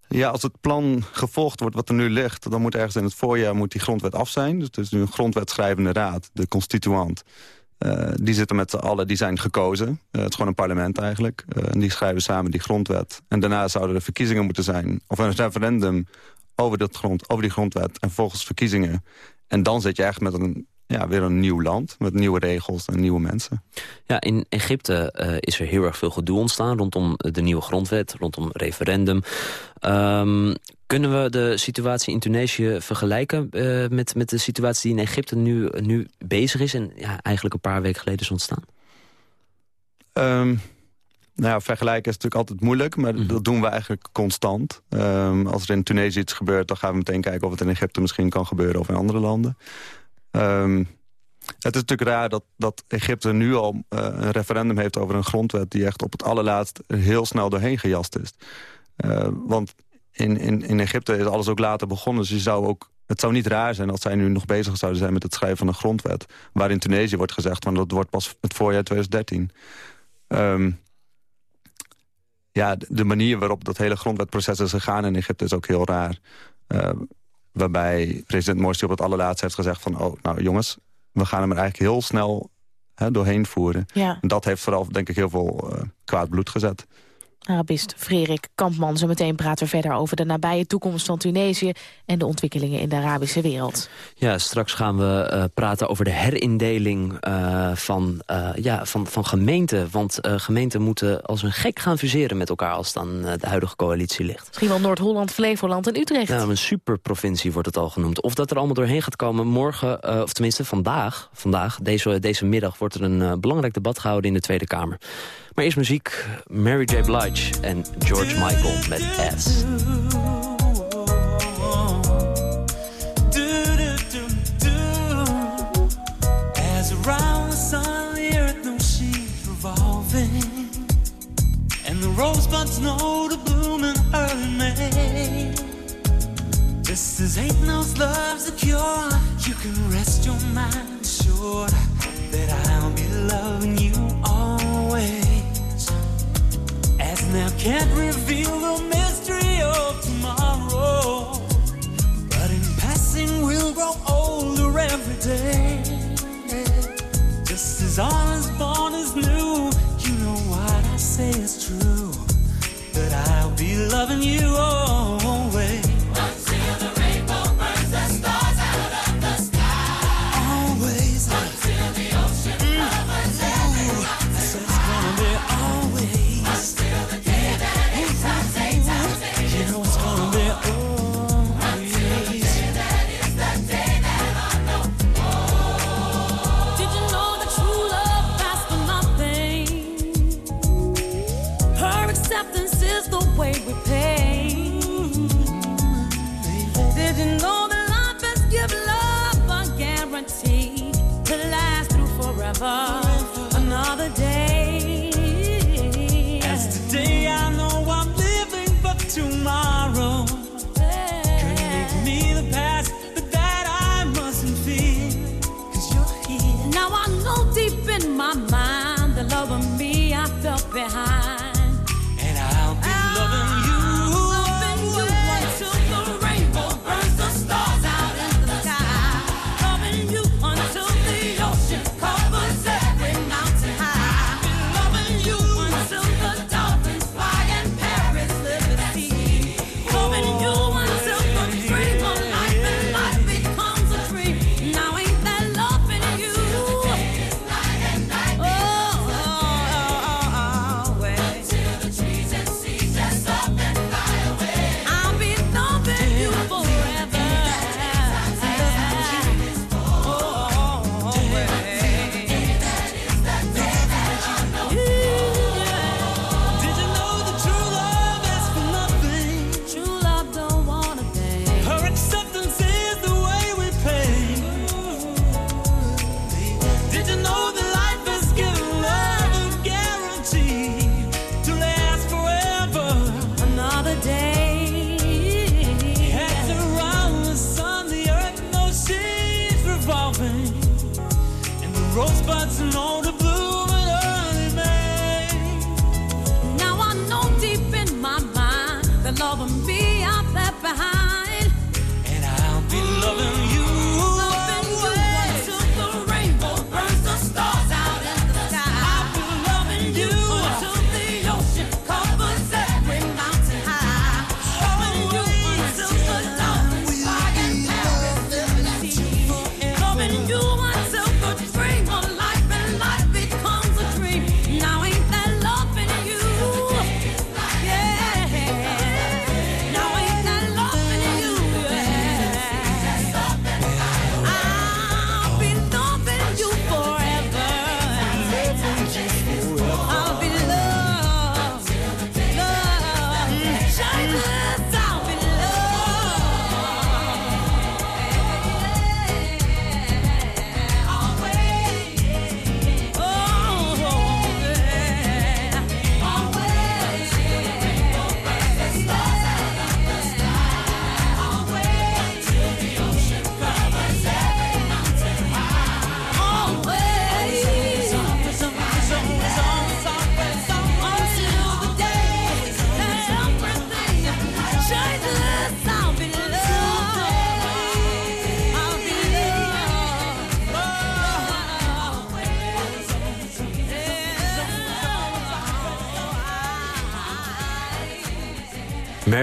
S5: Ja, als het plan gevolgd wordt wat er nu ligt... dan moet ergens in het voorjaar moet die grondwet af zijn. Dus het is nu een grondwetschrijvende raad, de constituant... Uh, die zitten met z'n allen, die zijn gekozen. Uh, het is gewoon een parlement eigenlijk. Uh, en die schrijven samen die grondwet. En daarna zouden er verkiezingen moeten zijn. Of een referendum over, dat grond, over die grondwet. En volgens verkiezingen. En dan zit je echt met een, ja, weer een nieuw land. Met nieuwe regels en nieuwe mensen.
S4: Ja, in Egypte is er heel erg veel gedoe ontstaan... rondom de nieuwe grondwet, rondom referendum. Um, kunnen we de situatie in Tunesië vergelijken uh, met, met de situatie die in Egypte nu, nu bezig is... en ja, eigenlijk een paar weken geleden is ontstaan?
S5: Um, nou ja, vergelijken is natuurlijk altijd moeilijk, maar mm -hmm. dat doen we eigenlijk constant. Um, als er in Tunesië iets gebeurt, dan gaan we meteen kijken of het in Egypte misschien kan gebeuren of in andere landen. Um, het is natuurlijk raar dat, dat Egypte nu al uh, een referendum heeft over een grondwet... die echt op het allerlaatst heel snel doorheen gejast is. Uh, want in, in, in Egypte is alles ook later begonnen. Dus ook, het zou niet raar zijn als zij nu nog bezig zouden zijn... met het schrijven van een grondwet. Waar in Tunesië wordt gezegd, van dat wordt pas het voorjaar 2013. Um, ja, de manier waarop dat hele grondwetproces is gegaan in Egypte is ook heel raar. Uh, waarbij president Morsi op het allerlaatste heeft gezegd van... oh, nou jongens, we gaan hem er eigenlijk heel snel hè, doorheen voeren.
S3: Ja.
S5: En dat heeft vooral, denk ik, heel veel uh, kwaad bloed gezet.
S3: Arabist Frederik Kampman. Zometeen praten we verder over de nabije toekomst van Tunesië... en de ontwikkelingen in de Arabische wereld.
S4: Ja, straks gaan we uh, praten over de herindeling uh, van, uh, ja, van, van gemeenten. Want gemeenten moeten als een gek gaan fuseren met elkaar... als aan de huidige coalitie ligt.
S3: Misschien wel Noord-Holland, Flevoland en Utrecht.
S4: Ja, een superprovincie wordt het al genoemd. Of dat er allemaal doorheen gaat komen morgen... of tenminste vandaag, vandaag deze, deze middag... wordt er een belangrijk debat gehouden in de Tweede Kamer. Maar eerst muziek, Mary J. Blige en George Michael met S.
S12: Around the sun, the earth knows she's revolving. And the rosebuds know to bloom in early May. Just as ain't no love's a cure You can rest your mind assured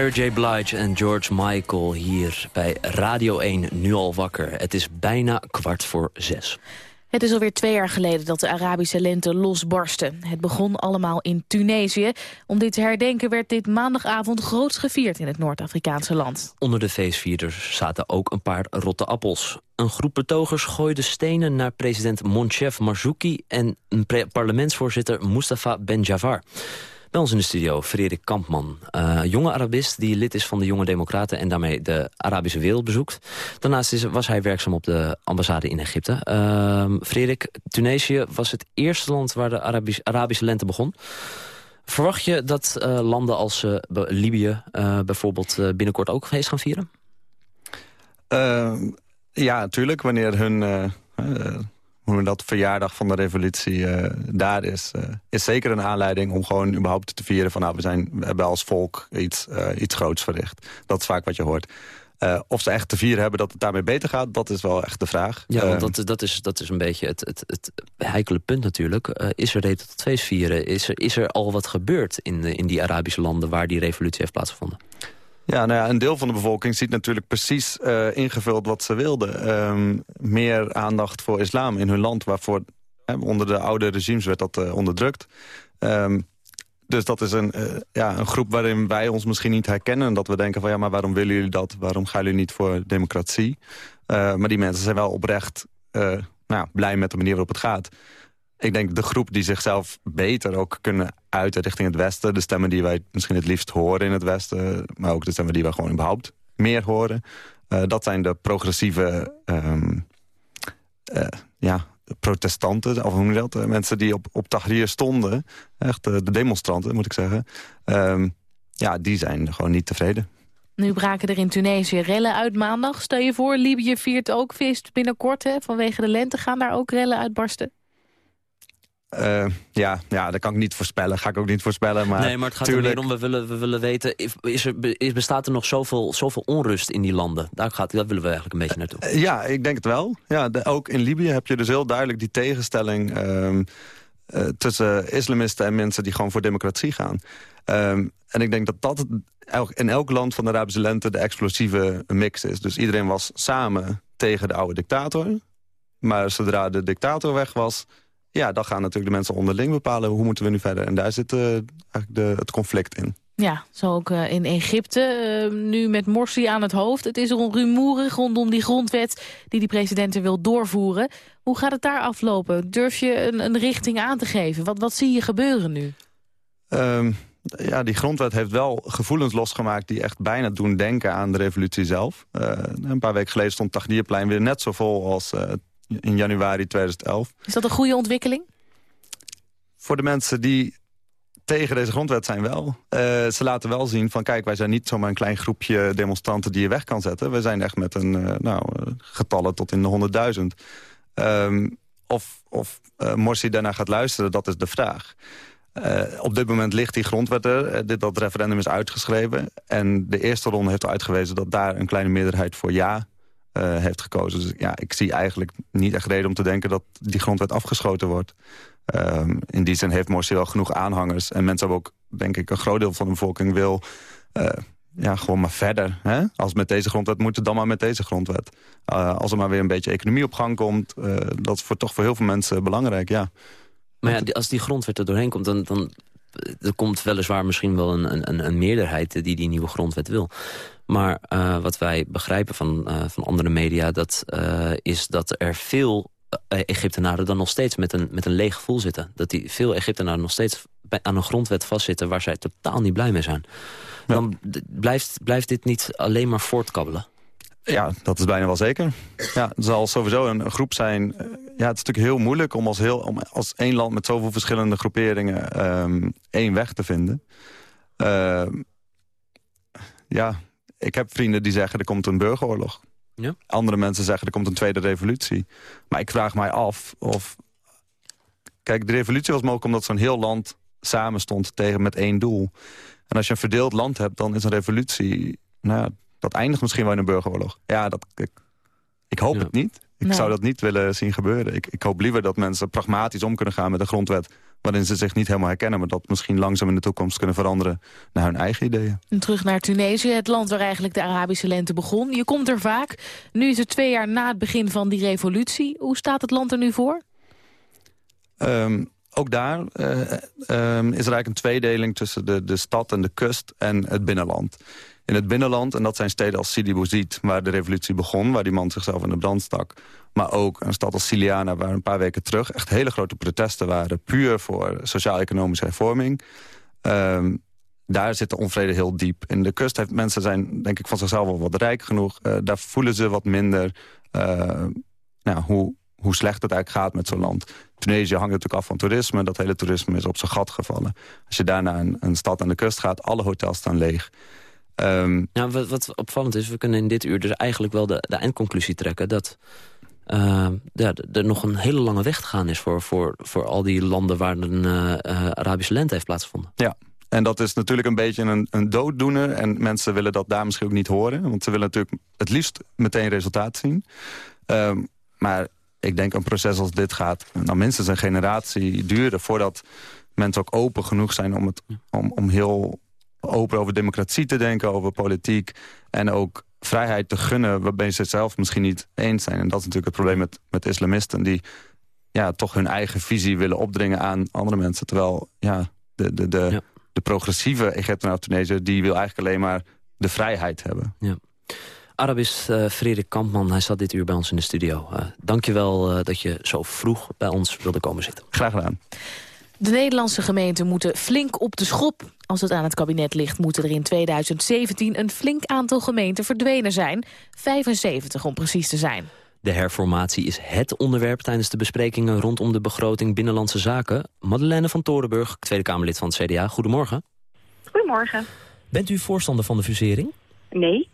S4: Mary J. Blige en George Michael hier bij Radio 1 nu al wakker. Het is bijna kwart voor zes.
S3: Het is alweer twee jaar geleden dat de Arabische lente losbarstte. Het begon allemaal in Tunesië. Om dit te herdenken werd dit maandagavond groots gevierd in het Noord-Afrikaanse land.
S4: Onder de feestvierders zaten ook een paar rotte appels. Een groep betogers gooide stenen naar president Monchef Marzouki... en parlementsvoorzitter Mustafa Ben Javar. Bij ons in de studio Frederik Kampman. Eh, jonge Arabist die lid is van de Jonge Democraten... en daarmee de Arabische wereld bezoekt. Daarnaast is, was hij werkzaam op de ambassade in Egypte. Ehm, Frederik, Tunesië was het eerste land waar de Arabische lente begon. Verwacht je dat eh, landen als eh, Libië bijvoorbeeld binnenkort ook feest gaan vieren?
S5: Ehm, ja, natuurlijk. Wanneer hun hoe dat verjaardag van de revolutie eh, daar is... eh, is zeker een aanleiding om gewoon überhaupt te vieren... van nou, we, zijn, we hebben als volk iets, eh, iets groots verricht. Dat is vaak wat je hoort. Of ze echt te vieren hebben dat het daarmee beter gaat... dat is wel echt de vraag.
S4: Ja, want
S5: Ehm,
S4: dat, dat, is, dat is een beetje het, het, het heikele punt natuurlijk. Is er reden tot feest vieren? Is er, is er al wat gebeurd in, in die Arabische landen... waar die revolutie heeft plaatsgevonden?
S5: Ja, nou ja, een deel van de bevolking ziet natuurlijk precies eh, ingevuld wat ze wilden. Ehm, meer aandacht voor islam in hun land, waarvoor onder de oude regimes werd dat eh, onderdrukt. Ehm, dus dat is een, eh, ja, een groep waarin wij ons misschien niet herkennen. Dat we denken van ja, maar waarom willen jullie dat? Waarom gaan jullie niet voor democratie? Maar die mensen zijn wel oprecht nou, blij met de manier waarop het gaat. Ik denk de groep die zichzelf beter ook kunnen uiten richting het Westen. De stemmen die wij misschien het liefst horen in het Westen. Maar ook de stemmen die wij gewoon überhaupt meer horen. eh, dat zijn de progressieve ehm, eh, ja, protestanten. Of hoe noem je dat? Eh, mensen die op, op Tahrir stonden. Echt de demonstranten, moet ik zeggen. Ehm, ja, die zijn gewoon niet tevreden.
S3: Nu braken er in Tunesië rellen uit maandag. Stel je voor, Libië viert ook feest binnenkort. Hè? Vanwege de lente gaan daar ook rellen uitbarsten.
S5: Eh, ja, ja, dat kan ik niet voorspellen. Ga ik ook niet voorspellen. Maar
S4: nee, maar het gaat
S5: tuurlijk,
S4: er meer om, we willen, we willen weten... is- er, is, bestaat er nog zoveel, zoveel onrust in die landen? Daar, gaat, daar willen we eigenlijk een beetje naartoe.
S5: Eh, Ja, ik denk het wel. Ja, de- ook in Libië heb je dus heel duidelijk die tegenstelling... ehm, eh, tussen islamisten en mensen die gewoon voor democratie gaan. Ehm, en ik denk dat dat in elk land van de Arabische lente de explosieve mix is. Dus iedereen was samen tegen de oude dictator. Maar zodra de dictator weg was... ja, dan gaan natuurlijk de mensen onderling bepalen... hoe moeten we nu verder. En daar zit eh, eigenlijk de, het conflict in.
S3: Ja, zo ook eh, in Egypte. eh, nu met Morsi aan het hoofd. Het is rumoerig rondom die grondwet die die president wil doorvoeren. Hoe gaat het daar aflopen? Durf je een, een richting aan te geven? Wat, wat zie je gebeuren nu?
S5: Ehm, ja, die grondwet heeft wel gevoelens losgemaakt... die echt bijna doen denken aan de revolutie zelf. Eh, een paar weken geleden stond Tahrirplein weer net zo vol als in januari 2011.
S3: Is dat een goede ontwikkeling?
S5: Voor de mensen die tegen deze grondwet zijn wel. Eh, ze laten wel zien van kijk, wij zijn niet zomaar een klein groepje demonstranten... die je weg kan zetten. We zijn echt met een eh, nou, eh, getallen tot in de honderdduizend. Ehm, of of eh, Morsi daarna gaat luisteren, dat is de vraag. Op dit moment ligt die grondwet er. Dit, dat referendum is uitgeschreven. En de eerste ronde heeft uitgewezen dat daar een kleine meerderheid voor ja eh, heeft gekozen. Dus ja, ik zie eigenlijk niet echt reden om te denken dat die grondwet afgeschoten wordt. Ehm, in die zin heeft Morsi wel genoeg aanhangers. En mensen hebben ook, denk ik, een groot deel van de bevolking wil... eh, ja, gewoon maar verder. Hè? Als met deze grondwet moet, het dan maar met deze grondwet. Eh, als er maar weer een beetje economie op gang komt... dat is voor, toch voor heel veel mensen belangrijk, ja.
S4: Maar ja, als die grondwet er doorheen komt... dan, dan er komt weliswaar misschien wel een, een, een meerderheid die die nieuwe grondwet wil. Maar eh, wat wij begrijpen van, eh, van andere media... Dat, eh, is dat er veel Egyptenaren dan nog steeds met een, met een leeg gevoel zitten. Dat die veel Egyptenaren nog steeds bij, aan een grondwet vastzitten... waar zij totaal niet blij mee zijn. Dan blijft, blijft dit niet alleen maar voortkabbelen.
S5: Ja, dat is bijna wel zeker. Ja, het zal sowieso een, groep zijn. eh, ja, het is natuurlijk heel moeilijk om als, heel, om als één land met zoveel verschillende groeperingen ehm, één weg te vinden. Ehm, ja, ik heb vrienden die zeggen er komt een burgeroorlog.
S4: Ja?
S5: Andere mensen zeggen er komt een tweede revolutie. Maar ik vraag mij af of... Kijk, de revolutie was mogelijk omdat zo'n heel land samen stond tegen met één doel. En als je een verdeeld land hebt, dan is een revolutie... Nou ja, dat eindigt misschien wel in een burgeroorlog. Ja, dat, ik, ik hoop het niet. Ik
S3: Nee.
S5: zou dat niet willen zien gebeuren. Ik, ik hoop liever dat mensen pragmatisch om kunnen gaan met een grondwet... waarin ze zich niet helemaal herkennen... maar dat misschien langzaam in de toekomst kunnen veranderen naar hun eigen ideeën.
S3: En terug naar Tunesië, het land waar eigenlijk de Arabische lente begon. Je komt er vaak. Nu is het twee jaar na het begin van die revolutie. Hoe staat het land er nu voor?
S5: Ehm, ook daar eh, ehm, is er eigenlijk een tweedeling tussen de, de stad en de kust en het binnenland. In het binnenland, en dat zijn steden als Sidi Bouzid... waar de revolutie begon, waar die man zichzelf in de brand stak... maar ook een stad als Siliana, waar een paar weken terug... echt hele grote protesten waren, puur voor sociaal-economische hervorming... Ehm, daar zit de onvrede heel diep. In de kust heeft mensen zijn, denk ik, van zichzelf wel wat rijk genoeg. Eh, daar voelen ze wat minder eh, nou, hoe, hoe slecht het eigenlijk gaat met zo'n land. Tunesië hangt natuurlijk af van toerisme. Dat hele toerisme is op zijn gat gevallen. Als je daar naar een, een stad aan de kust gaat, alle hotels staan leeg. Ehm,
S4: Nou, wat, wat opvallend is, we kunnen in dit uur dus eigenlijk wel de, de eindconclusie trekken... dat ja, d- er nog een hele lange weg te gaan is... voor, voor, voor al die landen waar een eh, eh, Arabische lente heeft plaatsgevonden.
S5: Ja, en dat is natuurlijk een beetje een, een dooddoener. En mensen willen dat daar misschien ook niet horen. Want ze willen natuurlijk het liefst meteen resultaat zien. Ehm, maar ik denk een proces als dit gaat... nou minstens een generatie duren... voordat mensen ook open genoeg zijn om, het, om, om heel open over democratie te denken... over politiek en ook vrijheid te gunnen... waarbij ze het zelf misschien niet eens zijn. En dat is natuurlijk het probleem met, met islamisten... die ja, toch hun eigen visie willen opdringen aan andere mensen. Terwijl ja, de, de, de, de progressieve Egyptenaar of Tunesiër... die wil eigenlijk alleen maar de vrijheid hebben.
S4: Ja. Arabisch eh Frederik Kampman, hij zat dit uur bij ons in de studio. Eh Dank je wel eh, dat je zo vroeg bij ons wilde komen zitten.
S5: Graag gedaan.
S3: De Nederlandse gemeenten moeten flink op de schop. Als het aan het kabinet ligt, moeten er in 2017 een flink aantal gemeenten verdwenen zijn. 75 om precies te zijn.
S4: De herformatie is het onderwerp tijdens de besprekingen... rondom de begroting Binnenlandse Zaken. Madeleine van Torenburg, Tweede Kamerlid van het CDA. Goedemorgen.
S13: Goedemorgen.
S4: Bent u voorstander van de fusering?
S13: Nee,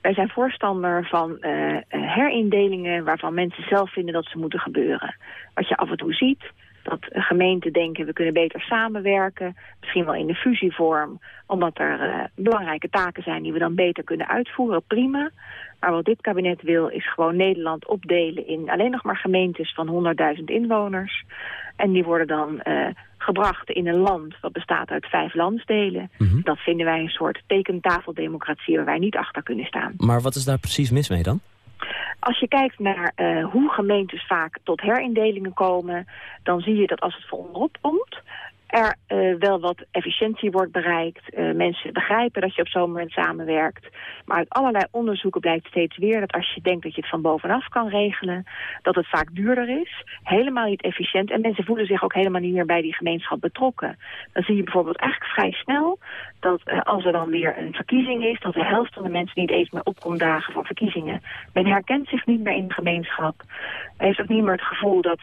S13: wij zijn voorstander van eh, eh, herindelingen waarvan mensen zelf vinden dat ze moeten gebeuren. Wat je af en toe ziet, dat gemeenten denken we kunnen beter samenwerken. Misschien wel in de fusievorm, omdat er eh, belangrijke taken zijn die we dan beter kunnen uitvoeren. Prima. Maar wat dit kabinet wil is gewoon Nederland opdelen in alleen nog maar gemeentes van 100.000 inwoners. En die worden dan eh, gebracht in een land dat bestaat uit vijf landsdelen. Dat vinden wij een soort tekentafeldemocratie waar wij niet achter kunnen staan.
S4: Maar wat is daar precies mis mee dan?
S13: Als je kijkt naar eh, hoe gemeentes vaak tot herindelingen komen... dan zie je dat als het van onderop komt... er eh, wel wat efficiëntie wordt bereikt. Eh, mensen begrijpen dat je op zo'n moment samenwerkt. Maar uit allerlei onderzoeken blijkt steeds weer... dat als je denkt dat je het van bovenaf kan regelen... dat het vaak duurder is, helemaal niet efficiënt... en mensen voelen zich ook helemaal niet meer bij die gemeenschap betrokken. Dan zie je bijvoorbeeld eigenlijk vrij snel... dat eh, als er dan weer een verkiezing is... dat de helft van de mensen niet eens meer opkomt dagen voor verkiezingen. Men herkent zich niet meer in de gemeenschap. Heeft ook niet meer het gevoel dat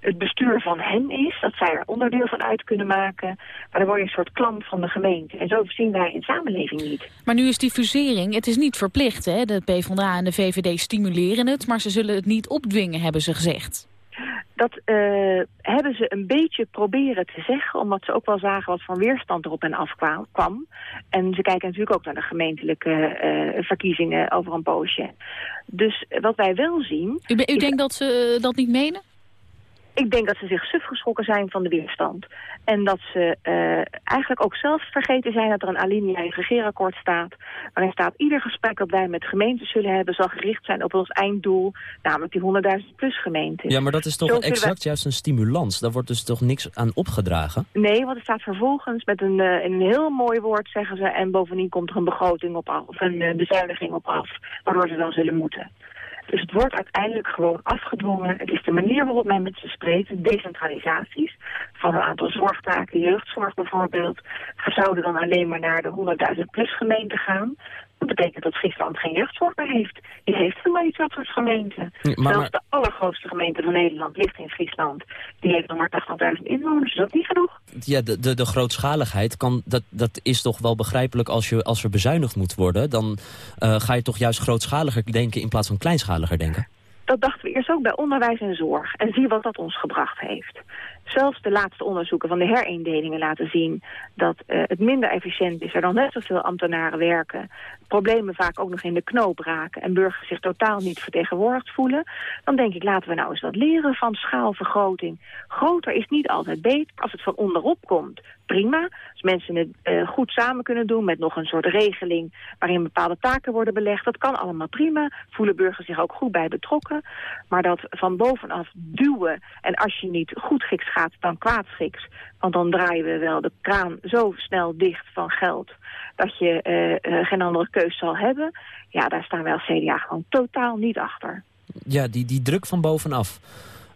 S13: het bestuur van hen is... dat zij er onderdeel van uit kunnen maken. Maar dan word je een soort klant van de gemeente. En zo zien wij in samenleving niet.
S3: Maar nu is die fusering, het is niet verplicht. Hè? De PvdA en de VVD stimuleren het, maar ze zullen het niet opdwingen, hebben ze gezegd.
S13: Dat eh, hebben ze een beetje proberen te zeggen, omdat ze ook wel zagen wat voor weerstand erop en af kwam. En ze kijken natuurlijk ook naar de gemeentelijke eh, verkiezingen over een poosje. Dus wat wij wel zien...
S3: U, u denkt dat ze eh, dat niet menen?
S13: Ik denk dat ze zich suf geschrokken zijn van de weerstand. En dat ze eh, eigenlijk ook zelf vergeten zijn dat er een alinea in het regeerakkoord staat. Waarin staat ieder gesprek dat wij met gemeenten zullen hebben... zal gericht zijn op ons einddoel, namelijk die 100.000 plus gemeenten.
S4: Ja, maar dat is toch
S13: Zo
S4: exact juist een stimulans? Daar wordt dus toch niks aan opgedragen?
S13: Nee, want er staat vervolgens met een, eh, een heel mooi woord, zeggen ze... en bovendien komt er een begroting op af, of een eh, bezuiniging op af... waardoor ze dan zullen moeten. Dus het wordt uiteindelijk gewoon afgedwongen. Het is de manier waarop men met ze spreekt, decentralisaties... van een aantal zorgtaken, jeugdzorg bijvoorbeeld... zouden dan alleen maar naar de 100.000 plus gemeenten gaan... Dat betekent dat Friesland geen jeugdzorg meer heeft. Die heeft helemaal niet dat soort gemeenten.
S4: Ja, maar-
S13: Zelfs de allergrootste gemeente van Nederland ligt in Friesland. Die heeft nog maar 80.000 inwoners. Is dat niet genoeg?
S4: Ja, de, de, de grootschaligheid, kan, dat, dat is toch wel begrijpelijk als, je, als er bezuinigd moet worden. Dan eh, ga je toch juist grootschaliger denken in plaats van kleinschaliger denken.
S13: Dat dachten we eerst ook bij onderwijs en zorg. En zie wat dat ons gebracht heeft. Zelfs de laatste onderzoeken van de herindelingen laten zien dat eh, het minder efficiënt is. Er dan net zoveel ambtenaren werken. Problemen vaak ook nog in de knoop raken. En burgers zich totaal niet vertegenwoordigd voelen. Dan denk ik, laten we nou eens wat leren van schaalvergroting. Groter is niet altijd beter. Als het van onderop komt, prima. Als mensen het eh, goed samen kunnen doen met nog een soort regeling... waarin bepaalde taken worden belegd, dat kan allemaal prima. Voelen burgers zich ook goed bij betrokken. Maar dat van bovenaf duwen en als je niet goed schiks gaat, dan kwaadschiks. Want dan draaien we wel de kraan zo snel dicht van geld... dat je eh, eh, geen andere keus zal hebben. Ja, daar staan wij als CDA gewoon totaal niet achter.
S4: Ja, die, die druk van bovenaf.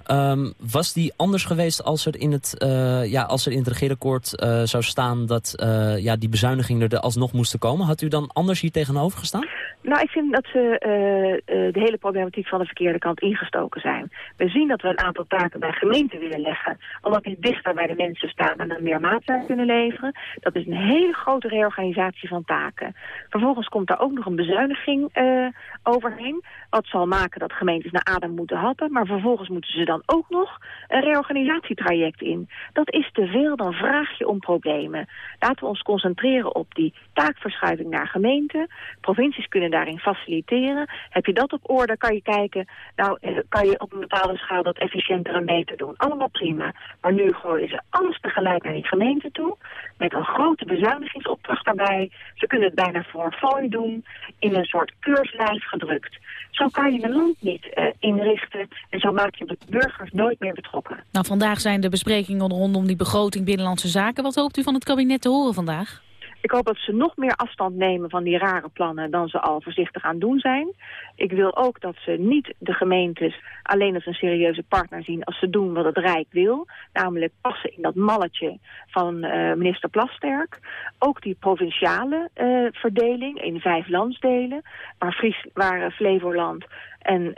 S4: Ehm, was die anders geweest als er in het, eh, ja, als er in het regeerakkoord eh, zou staan dat eh, ja, die bezuinigingen er alsnog moesten komen? Had u dan anders hier tegenover gestaan?
S13: Nou, ik vind dat ze eh, eh, de hele problematiek van de verkeerde kant ingestoken zijn. We zien dat we een aantal taken bij gemeenten willen leggen, omdat die dichter bij de mensen staan en dan meer maatwerk kunnen leveren. Dat is een hele grote reorganisatie van taken. Vervolgens komt daar ook nog een bezuiniging eh, overheen, wat zal maken dat gemeentes naar adem moeten happen. Maar vervolgens moeten ze dan ook nog een reorganisatietraject in. Dat is te veel, dan vraag je om problemen. Laten we ons concentreren op die taakverschuiving naar gemeenten. Provincies kunnen daarin faciliteren. Heb je dat op orde, kan je kijken... nou, eh, kan je op een bepaalde schaal dat efficiënter en beter doen. Allemaal prima. Maar nu gooien ze alles tegelijk naar die gemeente toe... met een grote bezuinigingsopdracht daarbij. Ze kunnen het bijna voor fooi doen... in een soort keurslijf gedrukt. Zo kan je een land niet eh, inrichten... en zo maak je de burgers nooit meer betrokken.
S3: Nou, vandaag zijn de besprekingen rondom die begroting Binnenlandse Zaken. Wat hoopt u van het kabinet te horen vandaag?
S13: Ik hoop dat ze nog meer afstand nemen van die rare plannen dan ze al voorzichtig aan doen zijn. Ik wil ook dat ze niet de gemeentes alleen als een serieuze partner zien als ze doen wat het Rijk wil. Namelijk passen in dat malletje van eh, minister Plasterk. Ook die provinciale eh, verdeling in vijf landsdelen, waar, Fries, waar eh, Flevoland en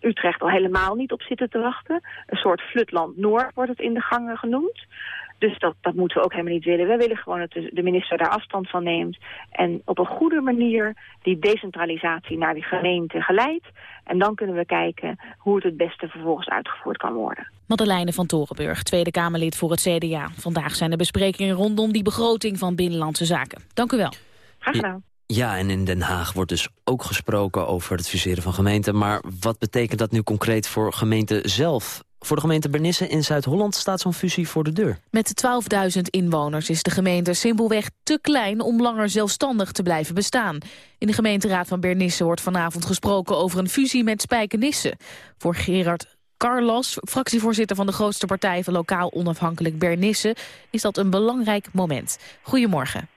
S13: Utrecht al helemaal niet op zitten te wachten. Een soort Flutland Noord wordt het in de gangen genoemd. Dus dat, dat moeten we ook helemaal niet willen. We willen gewoon dat de, de minister daar afstand van neemt. En op een goede manier die decentralisatie naar die gemeente geleidt. En dan kunnen we kijken hoe het het beste vervolgens uitgevoerd kan worden.
S3: Madeleine van Torenburg, Tweede Kamerlid voor het CDA. Vandaag zijn de besprekingen rondom die begroting van Binnenlandse Zaken. Dank u wel.
S13: Graag gedaan.
S4: Ja, en in Den Haag wordt dus ook gesproken over het fuseren van gemeenten. Maar wat betekent dat nu concreet voor gemeenten zelf? Voor de gemeente Bernisse in Zuid-Holland staat zo'n fusie voor de deur.
S3: Met 12.000 inwoners is de gemeente simpelweg te klein om langer zelfstandig te blijven bestaan. In de gemeenteraad van Bernisse wordt vanavond gesproken over een fusie met Spijkenisse. Voor Gerard Carlos, fractievoorzitter van de grootste partij van lokaal onafhankelijk Bernisse, is dat een belangrijk moment. Goedemorgen.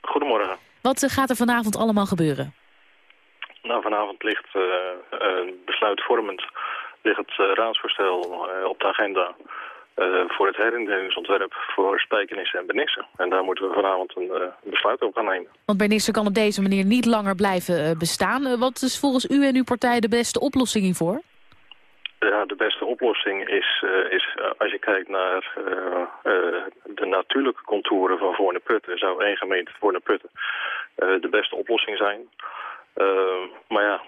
S14: Goedemorgen.
S3: Wat eh, gaat er vanavond allemaal gebeuren?
S14: Nou, vanavond ligt uh, uh, besluitvormend ligt het uh, raadsvoorstel uh, op de agenda uh, voor het herindelingsontwerp voor Spijkenissen en Benissen. En daar moeten we vanavond een besluit over gaan nemen.
S3: Want Bernisse kan op deze manier niet langer blijven bestaan. wat is volgens u en uw partij de beste oplossing hiervoor?
S14: Ja, de beste oplossing is, is als je kijkt naar de natuurlijke contouren van Voorne-Putten, zou één gemeente Voorne-Putten de beste oplossing zijn. maar ja,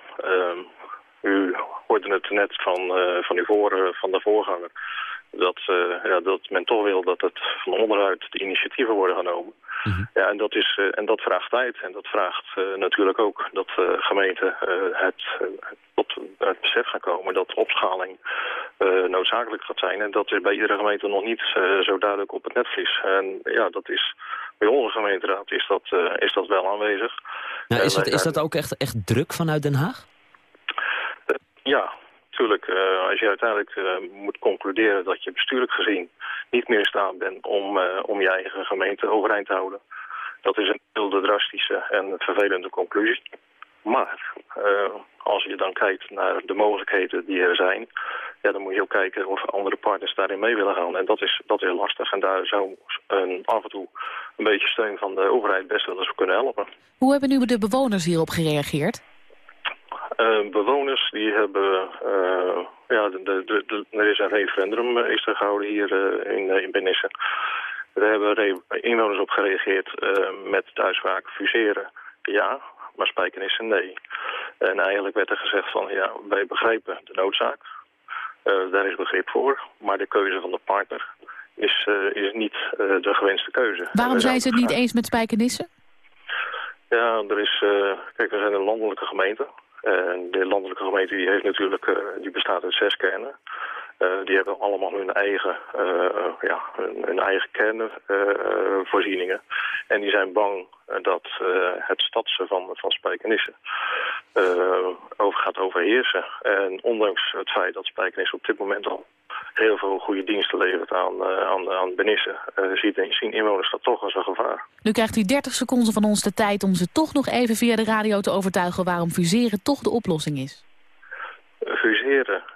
S14: u hoorde het net van, uh, van, uw voor, van de voorganger. Dat, uh, ja, dat men toch wil dat het van onderuit de initiatieven worden genomen. Ja, en dat, is, uh, en dat vraagt tijd. En dat vraagt natuurlijk ook dat gemeenten het, tot het besef gaan komen dat opschaling noodzakelijk gaat zijn. En dat is bij iedere gemeente nog niet zo duidelijk op het netvlies. En ja, dat is bij onze gemeenteraad is dat, is dat wel aanwezig.
S4: Nou, is, dat, is dat ook echt, echt druk vanuit Den Haag?
S14: Ja, natuurlijk. Uh, als je uiteindelijk uh, moet concluderen dat je bestuurlijk gezien niet meer in staat bent om, uh, om je eigen gemeente overeind te houden. Dat is een heel drastische en vervelende conclusie. Maar als je dan kijkt naar de mogelijkheden die er zijn, ja, dan moet je ook kijken of andere partners daarin mee willen gaan. En dat is, dat is lastig en daar zou een, af en toe een beetje steun van de overheid best wel eens kunnen helpen.
S3: Hoe hebben nu de bewoners hierop gereageerd?
S14: Uh, bewoners die hebben, uh, ja, de, de, de, er is een referendum uh, is er gehouden hier in, in Benisse. Daar hebben inwoners op gereageerd met de uitspraak fuseren, ja, maar spijkenissen nee. En eigenlijk werd er gezegd van, ja, wij begrijpen de noodzaak, daar is begrip voor, maar de keuze van de partner is, is niet de gewenste keuze.
S3: Waarom zijn ze het niet eens met spijkenissen?
S14: Ja, er is, kijk, we zijn een landelijke gemeente. De landelijke gemeente die heeft natuurlijk, uh, die bestaat uit zes kernen. Uh, die hebben allemaal hun eigen, uh, ja, hun, hun eigen kernvoorzieningen. en die zijn bang dat het stadse van, van Spijkenisse over gaat overheersen. En ondanks het feit dat Spijkenisse op dit moment al heel veel goede diensten levert aan, aan, aan Benisse, zien inwoners dat toch als een gevaar.
S3: Nu krijgt u 30 seconden van ons de tijd om ze toch nog even via de radio te overtuigen waarom fuseren toch de oplossing is.
S14: Fuseren eh,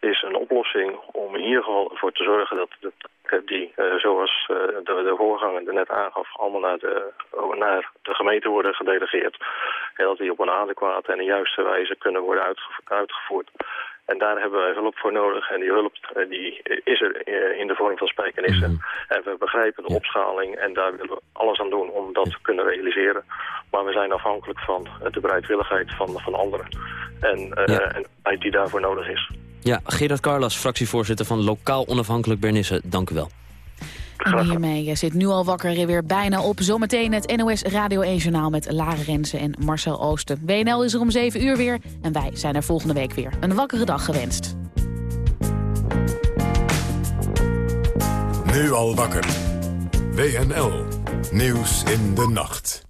S14: is een oplossing om in ieder geval ervoor te zorgen dat, dat eh, die, eh, zoals eh, de, de voorganger er net aangaf, allemaal naar de, naar de gemeente worden gedelegeerd. En dat die op een adequate en de juiste wijze kunnen worden uitge- uitgevoerd. En daar hebben wij hulp voor nodig. En die hulp eh, die is er eh, in de vorm van spijkenissen. En we begrijpen de opschaling en daar willen we alles aan doen om dat te kunnen realiseren. Maar we zijn afhankelijk van eh, de bereidwilligheid van, van anderen. En, eh,
S4: Ja.
S14: en de tijd die daarvoor nodig is.
S4: Ja, Gerard Carlas, fractievoorzitter van Lokaal Onafhankelijk Bernisse. Dank u wel.
S3: En hiermee eh, zit nu al wakker weer bijna op. Zometeen het NOS Radio 1 Journaal met Lara Rensen en Marcel Oosten. WNL is er om 7 uur weer en wij zijn er volgende week weer. Een wakkere dag gewenst.
S2: Nu al wakker. WNL. Nieuws in de nacht.